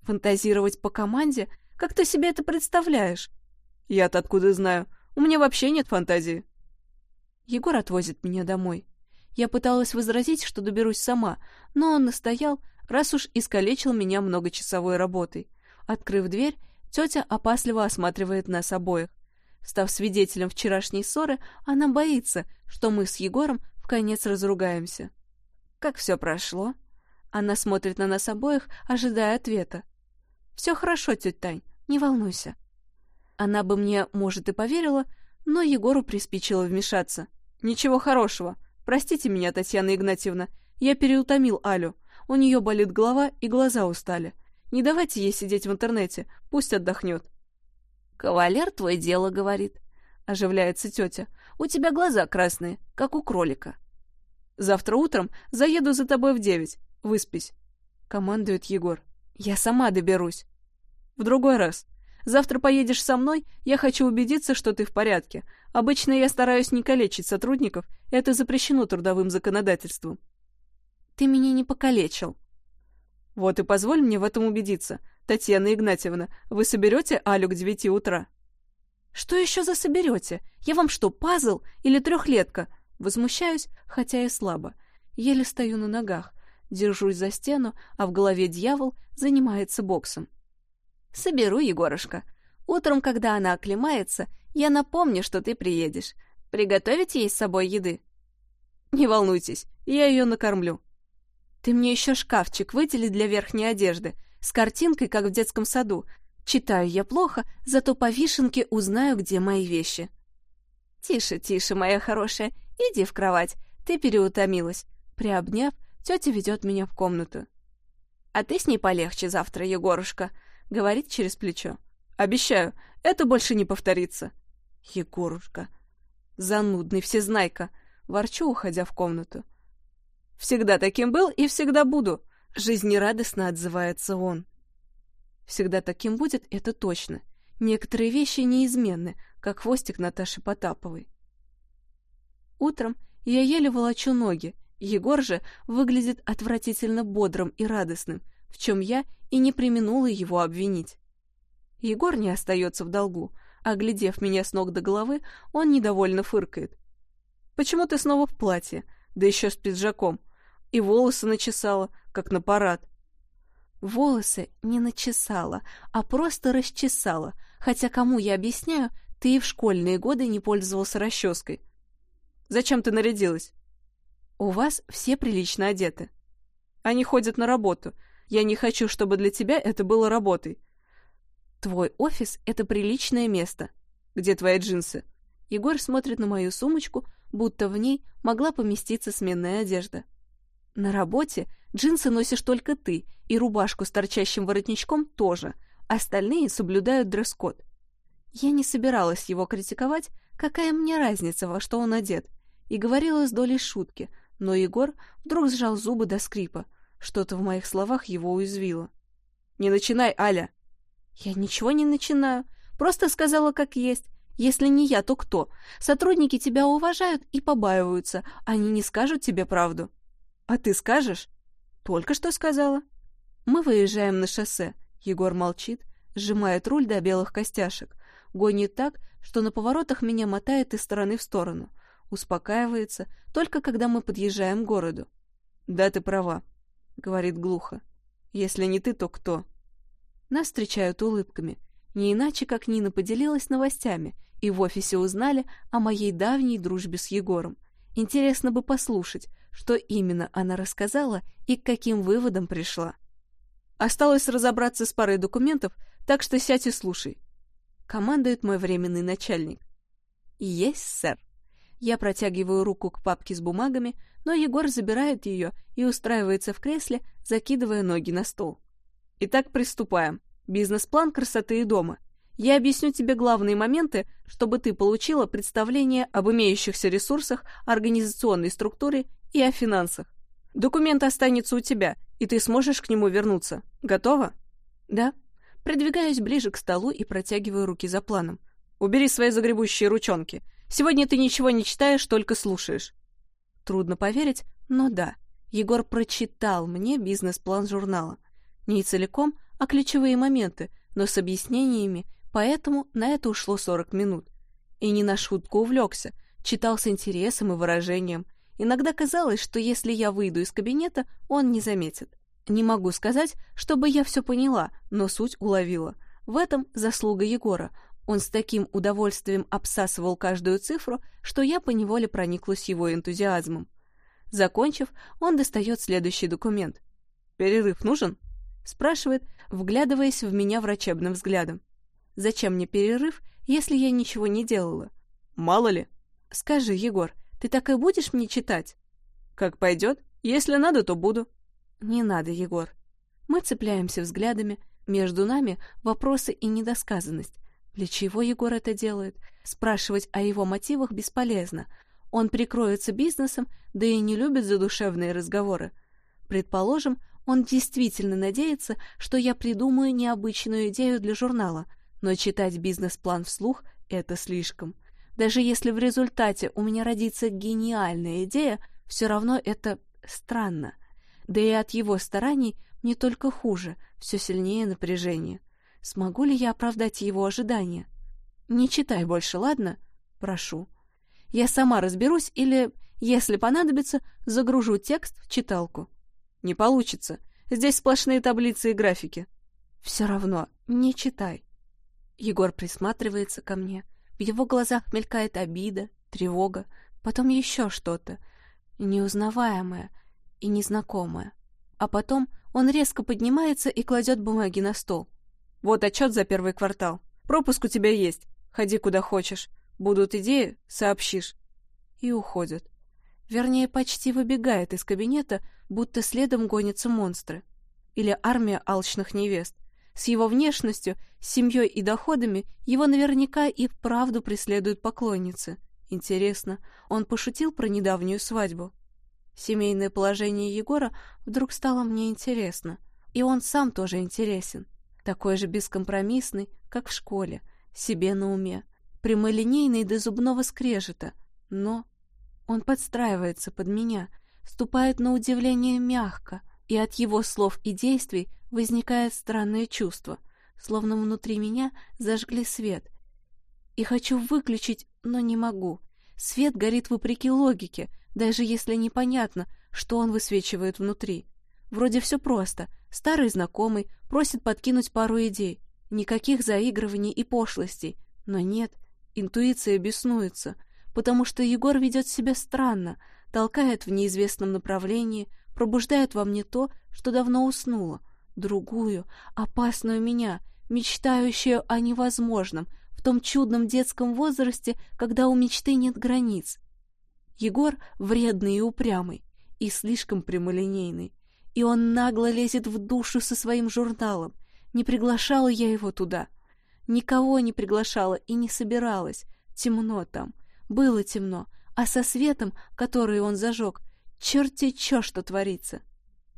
Фантазировать по команде? Как ты себе это представляешь? Я-то откуда знаю? У меня вообще нет фантазии. Егор отвозит меня домой. Я пыталась возразить, что доберусь сама, но он настоял, раз уж искалечил меня многочасовой работой. Открыв дверь, тетя опасливо осматривает нас обоих. Став свидетелем вчерашней ссоры, она боится, что мы с Егором в конец разругаемся. Как все прошло? Она смотрит на нас обоих, ожидая ответа. Все хорошо, тетя Тань, не волнуйся. Она бы мне, может, и поверила, но Егору приспичило вмешаться. Ничего хорошего. Простите меня, Татьяна Игнатьевна, я переутомил Алю. У нее болит голова и глаза устали. Не давайте ей сидеть в интернете, пусть отдохнет. «Кавалер твой дело говорит», — оживляется тетя. «У тебя глаза красные, как у кролика». «Завтра утром заеду за тобой в девять. Выспись», — командует Егор. Я сама доберусь. В другой раз. Завтра поедешь со мной, я хочу убедиться, что ты в порядке. Обычно я стараюсь не калечить сотрудников, это запрещено трудовым законодательством. Ты меня не покалечил. Вот и позволь мне в этом убедиться. Татьяна Игнатьевна, вы соберете Алю к девяти утра? Что еще за соберете? Я вам что, пазл или трехлетка? Возмущаюсь, хотя и слабо. Еле стою на ногах держусь за стену, а в голове дьявол занимается боксом. «Соберу, Егорушка. Утром, когда она оклемается, я напомню, что ты приедешь. Приготовить ей с собой еды?» «Не волнуйтесь, я ее накормлю». «Ты мне еще шкафчик выдели для верхней одежды, с картинкой, как в детском саду. Читаю я плохо, зато по вишенке узнаю, где мои вещи». «Тише, тише, моя хорошая, иди в кровать, ты переутомилась». Приобняв, Тетя ведет меня в комнату. «А ты с ней полегче завтра, Егорушка», — говорит через плечо. «Обещаю, это больше не повторится». «Егорушка». «Занудный всезнайка», — ворчу, уходя в комнату. Всегда таким был и всегда буду. Жизнерадостно отзывается он. Всегда таким будет, это точно. Некоторые вещи неизменны, как хвостик Наташи Потаповой. Утром я еле волочу ноги, Егор же выглядит отвратительно бодрым и радостным, в чем я и не применула его обвинить. Егор не остается в долгу, а, глядев меня с ног до головы, он недовольно фыркает. «Почему ты снова в платье? Да еще с пиджаком. И волосы начесала, как на парад». Волосы не начесала, а просто расчесала, хотя кому я объясняю, ты и в школьные годы не пользовался расческой. «Зачем ты нарядилась?» У вас все прилично одеты. Они ходят на работу. Я не хочу, чтобы для тебя это было работой. Твой офис — это приличное место. Где твои джинсы? Егор смотрит на мою сумочку, будто в ней могла поместиться сменная одежда. На работе джинсы носишь только ты, и рубашку с торчащим воротничком тоже. Остальные соблюдают дресс-код. Я не собиралась его критиковать, какая мне разница, во что он одет, и говорила с долей шутки — но Егор вдруг сжал зубы до скрипа. Что-то в моих словах его уязвило. «Не начинай, Аля!» «Я ничего не начинаю. Просто сказала, как есть. Если не я, то кто? Сотрудники тебя уважают и побаиваются. Они не скажут тебе правду». «А ты скажешь?» «Только что сказала». Мы выезжаем на шоссе. Егор молчит, сжимает руль до белых костяшек. Гонит так, что на поворотах меня мотает из стороны в сторону успокаивается, только когда мы подъезжаем к городу. «Да, ты права», — говорит глухо. «Если не ты, то кто?» Нас встречают улыбками. Не иначе, как Нина поделилась новостями, и в офисе узнали о моей давней дружбе с Егором. Интересно бы послушать, что именно она рассказала и к каким выводам пришла. Осталось разобраться с парой документов, так что сядь и слушай. Командует мой временный начальник. Есть, сэр. Я протягиваю руку к папке с бумагами, но Егор забирает ее и устраивается в кресле, закидывая ноги на стол. Итак, приступаем. Бизнес-план красоты и дома. Я объясню тебе главные моменты, чтобы ты получила представление об имеющихся ресурсах, организационной структуре и о финансах. Документ останется у тебя, и ты сможешь к нему вернуться. Готова? Да. Продвигаюсь ближе к столу и протягиваю руки за планом. Убери свои загребущие ручонки. Сегодня ты ничего не читаешь, только слушаешь. Трудно поверить, но да. Егор прочитал мне бизнес-план журнала. Не целиком, а ключевые моменты, но с объяснениями, поэтому на это ушло 40 минут. И не на шутку увлекся, читал с интересом и выражением. Иногда казалось, что если я выйду из кабинета, он не заметит. Не могу сказать, чтобы я все поняла, но суть уловила. В этом заслуга Егора. Он с таким удовольствием обсасывал каждую цифру, что я поневоле прониклась его энтузиазмом. Закончив, он достает следующий документ. «Перерыв нужен?» — спрашивает, вглядываясь в меня врачебным взглядом. «Зачем мне перерыв, если я ничего не делала?» «Мало ли». «Скажи, Егор, ты так и будешь мне читать?» «Как пойдет. Если надо, то буду». «Не надо, Егор». Мы цепляемся взглядами, между нами вопросы и недосказанность, для чего Егор это делает? Спрашивать о его мотивах бесполезно. Он прикроется бизнесом, да и не любит задушевные разговоры. Предположим, он действительно надеется, что я придумаю необычную идею для журнала, но читать бизнес-план вслух — это слишком. Даже если в результате у меня родится гениальная идея, все равно это странно. Да и от его стараний мне только хуже, все сильнее напряжение. Смогу ли я оправдать его ожидания? Не читай больше, ладно? Прошу. Я сама разберусь или, если понадобится, загружу текст в читалку. Не получится. Здесь сплошные таблицы и графики. Все равно, не читай. Егор присматривается ко мне. В его глазах мелькает обида, тревога, потом еще что-то, неузнаваемое и незнакомое. А потом он резко поднимается и кладет бумаги на стол. Вот отчет за первый квартал. Пропуск у тебя есть. Ходи куда хочешь. Будут идеи — сообщишь. И уходит. Вернее, почти выбегает из кабинета, будто следом гонятся монстры. Или армия алчных невест. С его внешностью, семьей и доходами его наверняка и вправду преследуют поклонницы. Интересно, он пошутил про недавнюю свадьбу? Семейное положение Егора вдруг стало мне интересно. И он сам тоже интересен. Такой же бескомпромиссный, как в школе, себе на уме. Прямолинейный до зубного скрежета. Но он подстраивается под меня, ступает на удивление мягко, и от его слов и действий возникает странное чувство, словно внутри меня зажгли свет. И хочу выключить, но не могу. Свет горит вопреки логике, даже если непонятно, что он высвечивает внутри. Вроде все просто. Старый знакомый просит подкинуть пару идей. Никаких заигрываний и пошлостей. Но нет, интуиция беснуется, потому что Егор ведет себя странно, толкает в неизвестном направлении, пробуждает во мне то, что давно уснуло, другую, опасную меня, мечтающую о невозможном, в том чудном детском возрасте, когда у мечты нет границ. Егор вредный и упрямый, и слишком прямолинейный, и он нагло лезет в душу со своим журналом. Не приглашала я его туда. Никого не приглашала и не собиралась. Темно там. Было темно, а со светом, который он зажег, черти чё что творится.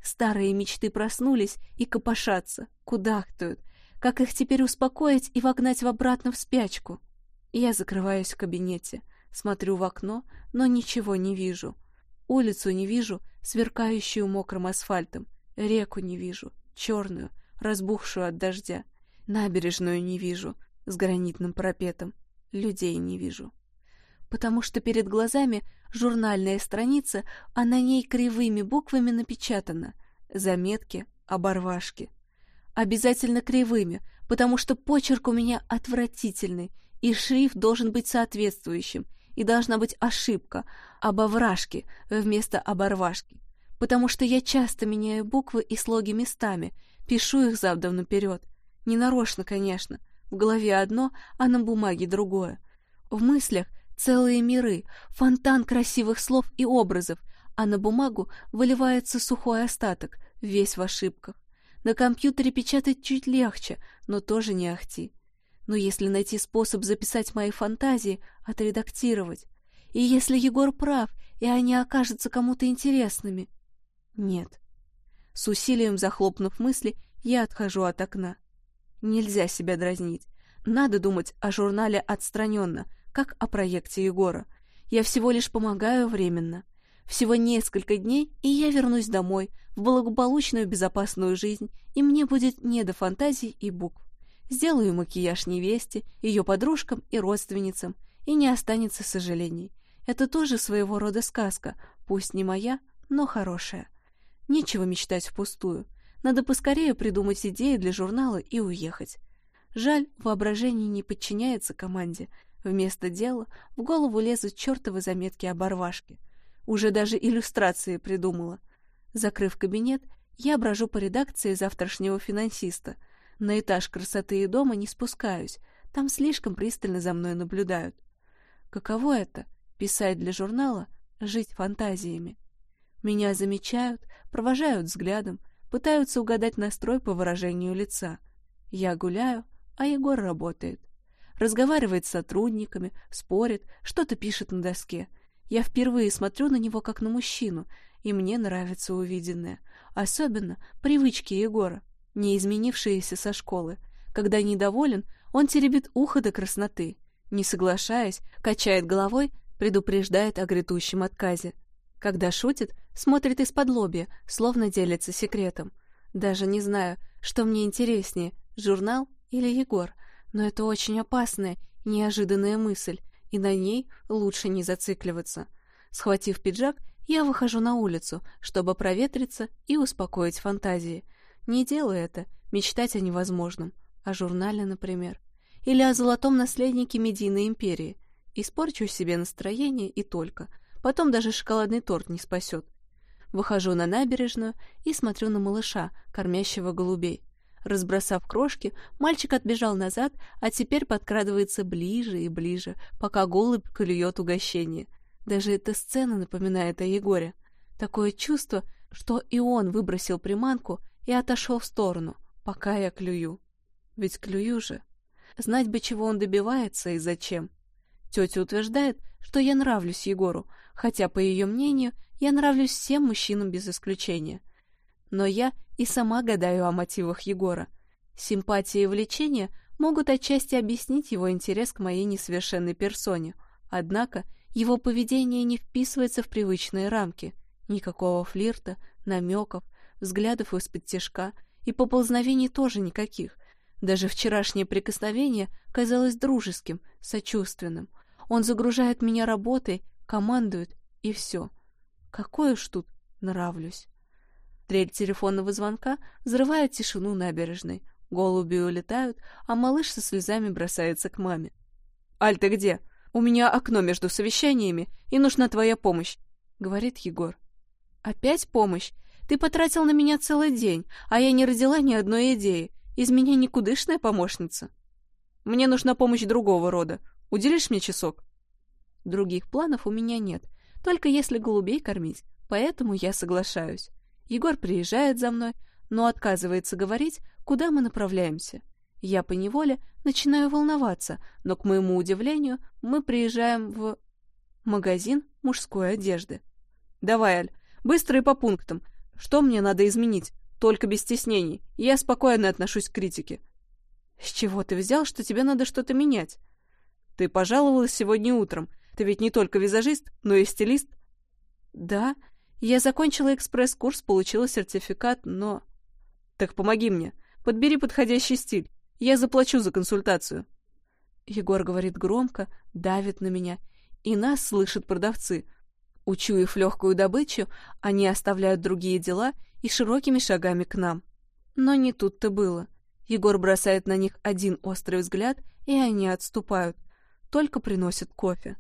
Старые мечты проснулись и копошатся, кудахтают. Как их теперь успокоить и вогнать в обратно в спячку? Я закрываюсь в кабинете, смотрю в окно, но ничего не вижу. Улицу не вижу, сверкающую мокрым асфальтом. Реку не вижу, черную, разбухшую от дождя. Набережную не вижу, с гранитным парапетом. Людей не вижу. Потому что перед глазами журнальная страница, а на ней кривыми буквами напечатано «Заметки, оборвашки». Обязательно кривыми, потому что почерк у меня отвратительный, и шрифт должен быть соответствующим, и должна быть ошибка, обовражки вместо оборвашки, потому что я часто меняю буквы и слоги местами, пишу их задом наперед. Ненарочно, конечно, в голове одно, а на бумаге другое. В мыслях целые миры, фонтан красивых слов и образов, а на бумагу выливается сухой остаток, весь в ошибках. На компьютере печатать чуть легче, но тоже не ахти. Но если найти способ записать мои фантазии, отредактировать, и если Егор прав, и они окажутся кому-то интересными... Нет. С усилием захлопнув мысли, я отхожу от окна. Нельзя себя дразнить. Надо думать о журнале отстраненно, как о проекте Егора. Я всего лишь помогаю временно. Всего несколько дней, и я вернусь домой, в благополучную безопасную жизнь, и мне будет не до фантазий и букв. Сделаю макияж невесте, ее подружкам и родственницам, и не останется сожалений. Это тоже своего рода сказка, пусть не моя, но хорошая. Нечего мечтать впустую. Надо поскорее придумать идеи для журнала и уехать. Жаль, воображение не подчиняется команде. Вместо дела в голову лезут чертовы заметки оборвашки. Уже даже иллюстрации придумала. Закрыв кабинет, я брожу по редакции завтрашнего финансиста — на этаж красоты и дома не спускаюсь, там слишком пристально за мной наблюдают. Каково это — писать для журнала, жить фантазиями? Меня замечают, провожают взглядом, пытаются угадать настрой по выражению лица. Я гуляю, а Егор работает. Разговаривает с сотрудниками, спорит, что-то пишет на доске. Я впервые смотрю на него как на мужчину, и мне нравится увиденное. Особенно привычки Егора не изменившиеся со школы. Когда недоволен, он теребит ухо до красноты. Не соглашаясь, качает головой, предупреждает о грядущем отказе. Когда шутит, смотрит из-под лобья, словно делится секретом. Даже не знаю, что мне интереснее, журнал или Егор, но это очень опасная, неожиданная мысль, и на ней лучше не зацикливаться. Схватив пиджак, я выхожу на улицу, чтобы проветриться и успокоить фантазии. Не делай это, мечтать о невозможном. О журнале, например. Или о золотом наследнике медийной империи. Испорчу себе настроение и только. Потом даже шоколадный торт не спасет. Выхожу на набережную и смотрю на малыша, кормящего голубей. Разбросав крошки, мальчик отбежал назад, а теперь подкрадывается ближе и ближе, пока голубь клюет угощение. Даже эта сцена напоминает о Егоре. Такое чувство, что и он выбросил приманку и отошел в сторону, пока я клюю. Ведь клюю же. Знать бы, чего он добивается и зачем. Тетя утверждает, что я нравлюсь Егору, хотя, по ее мнению, я нравлюсь всем мужчинам без исключения. Но я и сама гадаю о мотивах Егора. Симпатия и влечение могут отчасти объяснить его интерес к моей несовершенной персоне, однако его поведение не вписывается в привычные рамки. Никакого флирта, намеков, взглядов из-под тяжка и поползновений тоже никаких. Даже вчерашнее прикосновение казалось дружеским, сочувственным. Он загружает меня работой, командует, и все. Какой уж тут нравлюсь. Трель телефонного звонка взрывает тишину набережной. Голуби улетают, а малыш со слезами бросается к маме. «Аль, ты где? У меня окно между совещаниями, и нужна твоя помощь», — говорит Егор. «Опять помощь? Ты потратил на меня целый день, а я не родила ни одной идеи. Из меня никудышная помощница. Мне нужна помощь другого рода. Уделишь мне часок?» Других планов у меня нет, только если голубей кормить, поэтому я соглашаюсь. Егор приезжает за мной, но отказывается говорить, куда мы направляемся. Я поневоле начинаю волноваться, но, к моему удивлению, мы приезжаем в... магазин мужской одежды. «Давай, Аль, быстро и по пунктам. Что мне надо изменить? Только без стеснений. Я спокойно отношусь к критике». «С чего ты взял, что тебе надо что-то менять?» «Ты пожаловалась сегодня утром. Ты ведь не только визажист, но и стилист». «Да, я закончила экспресс-курс, получила сертификат, но...» Так помоги мне. Подбери подходящий стиль. Я заплачу за консультацию. Егор говорит громко, давит на меня, и нас слышат продавцы. Учуяв легкую добычу, они оставляют другие дела и широкими шагами к нам. Но не тут-то было. Егор бросает на них один острый взгляд, и они отступают. Только приносят кофе.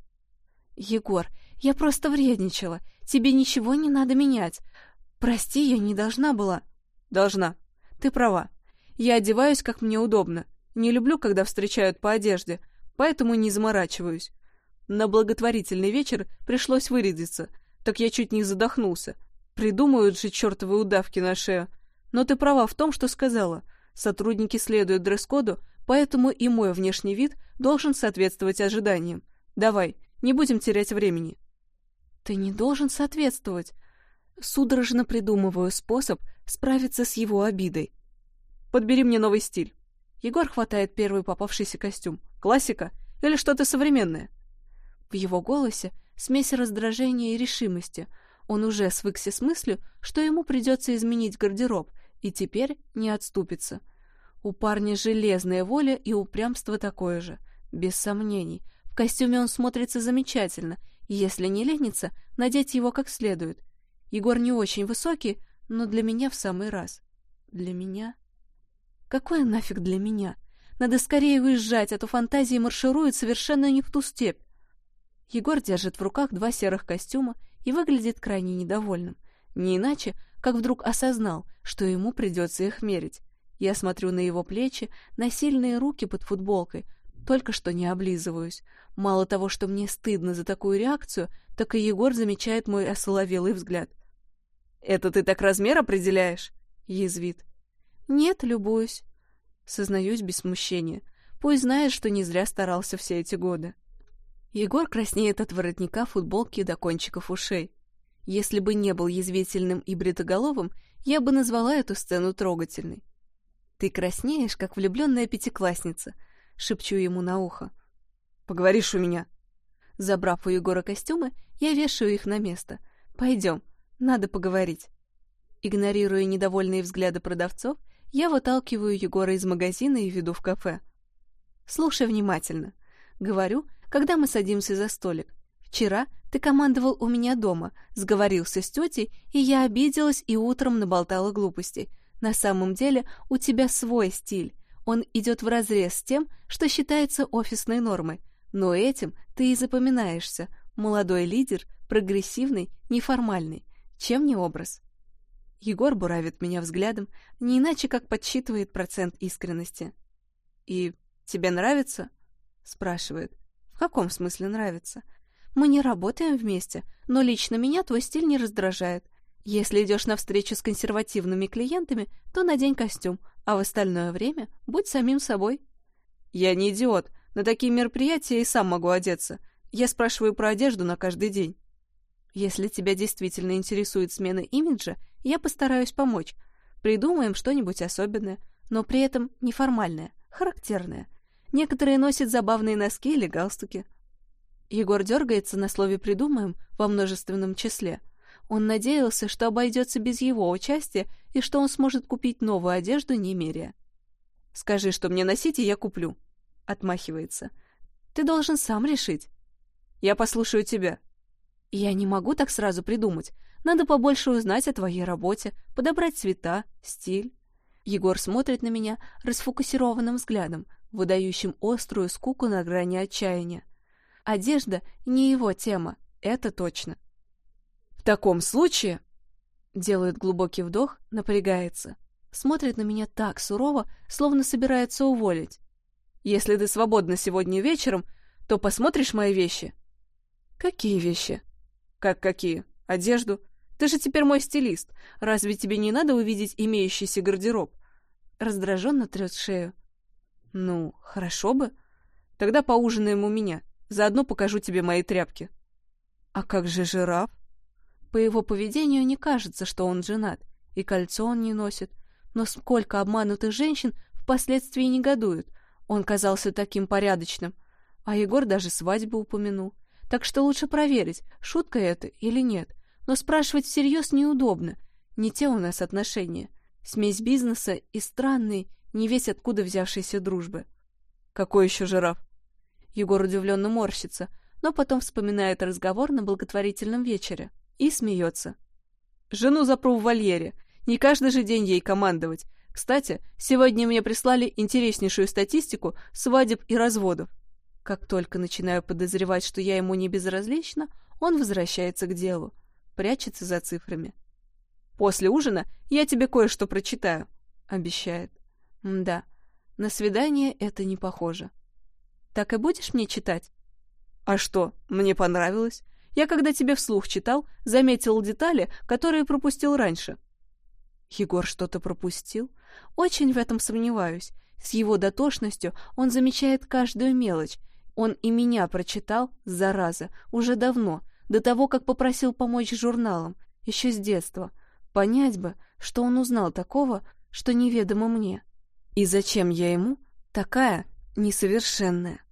«Егор, я просто вредничала. Тебе ничего не надо менять. Прости, я не должна была». «Должна. Ты права. Я одеваюсь, как мне удобно. Не люблю, когда встречают по одежде, поэтому не заморачиваюсь. На благотворительный вечер пришлось вырядиться, так я чуть не задохнулся. Придумают же чертовы удавки на шею. Но ты права в том, что сказала. Сотрудники следуют дресс-коду, поэтому и мой внешний вид должен соответствовать ожиданиям. Давай, не будем терять времени. Ты не должен соответствовать. Судорожно придумываю способ справиться с его обидой. «Подбери мне новый стиль». Егор хватает первый попавшийся костюм. «Классика или что-то современное?» В его голосе смесь раздражения и решимости. Он уже свыкся с мыслью, что ему придется изменить гардероб, и теперь не отступится. У парня железная воля и упрямство такое же, без сомнений. В костюме он смотрится замечательно, если не ленится, надеть его как следует — Егор не очень высокий, но для меня в самый раз. Для меня? Какое нафиг для меня? Надо скорее уезжать, а то фантазии маршируют совершенно не в ту степь. Егор держит в руках два серых костюма и выглядит крайне недовольным. Не иначе, как вдруг осознал, что ему придется их мерить. Я смотрю на его плечи, на сильные руки под футболкой, только что не облизываюсь. Мало того, что мне стыдно за такую реакцию, так и Егор замечает мой осоловелый взгляд — «Это ты так размер определяешь?» — язвит. «Нет, любуюсь». Сознаюсь без смущения. Пусть знает, что не зря старался все эти годы. Егор краснеет от воротника футболки до кончиков ушей. Если бы не был язвительным и бритоголовым, я бы назвала эту сцену трогательной. «Ты краснеешь, как влюбленная пятиклассница», — шепчу ему на ухо. «Поговоришь у меня». Забрав у Егора костюмы, я вешаю их на место. «Пойдем, надо поговорить. Игнорируя недовольные взгляды продавцов, я выталкиваю Егора из магазина и веду в кафе. Слушай внимательно. Говорю, когда мы садимся за столик. Вчера ты командовал у меня дома, сговорился с тетей, и я обиделась и утром наболтала глупостей. На самом деле у тебя свой стиль. Он идет вразрез с тем, что считается офисной нормой. Но этим ты и запоминаешься. Молодой лидер, прогрессивный, неформальный. Чем не образ? Егор буравит меня взглядом, не иначе как подсчитывает процент искренности. «И тебе нравится?» — спрашивает. «В каком смысле нравится? Мы не работаем вместе, но лично меня твой стиль не раздражает. Если идешь на встречу с консервативными клиентами, то надень костюм, а в остальное время будь самим собой». «Я не идиот. На такие мероприятия и сам могу одеться. Я спрашиваю про одежду на каждый день». Если тебя действительно интересует смена имиджа, я постараюсь помочь. Придумаем что-нибудь особенное, но при этом неформальное, характерное. Некоторые носят забавные носки или галстуки. Егор дергается на слове «придумаем» во множественном числе. Он надеялся, что обойдется без его участия и что он сможет купить новую одежду, не меряя. «Скажи, что мне носить, и я куплю», — отмахивается. «Ты должен сам решить». «Я послушаю тебя». «Я не могу так сразу придумать. Надо побольше узнать о твоей работе, подобрать цвета, стиль». Егор смотрит на меня расфокусированным взглядом, выдающим острую скуку на грани отчаяния. Одежда не его тема, это точно. В таком случае... Делает глубокий вдох, напрягается. Смотрит на меня так сурово, словно собирается уволить. Если ты свободна сегодня вечером, то посмотришь мои вещи. Какие вещи? Как какие? Одежду? Ты же теперь мой стилист. Разве тебе не надо увидеть имеющийся гардероб? Раздраженно трет шею. Ну, хорошо бы. Тогда поужинаем у меня. Заодно покажу тебе мои тряпки. А как же жираф? По его поведению не кажется, что он женат, и кольцо он не носит. Но сколько обманутых женщин впоследствии негодуют. Он казался таким порядочным. А Егор даже свадьбу упомянул. Так что лучше проверить, шутка это или нет. Но спрашивать всерьез неудобно. Не те у нас отношения. Смесь бизнеса и странной, не весь откуда взявшейся дружбы. Какой еще жираф? Егор удивленно морщится, но потом вспоминает разговор на благотворительном вечере и смеется. «Жену запру в вольере. Не каждый же день ей командовать. Кстати, сегодня мне прислали интереснейшую статистику свадеб и разводов. Как только начинаю подозревать, что я ему не безразлична, он возвращается к делу, прячется за цифрами. «После ужина я тебе кое-что прочитаю», — обещает. Да, на свидание это не похоже. Так и будешь мне читать? А что, мне понравилось. Я, когда тебе вслух читал, заметил детали, которые пропустил раньше. Егор что-то пропустил? Очень в этом сомневаюсь. С его дотошностью он замечает каждую мелочь. Он и меня прочитал, зараза, уже давно, до того, как попросил помочь журналам, еще с детства. Понять бы, что он узнал такого, что неведомо мне. И зачем я ему такая несовершенная?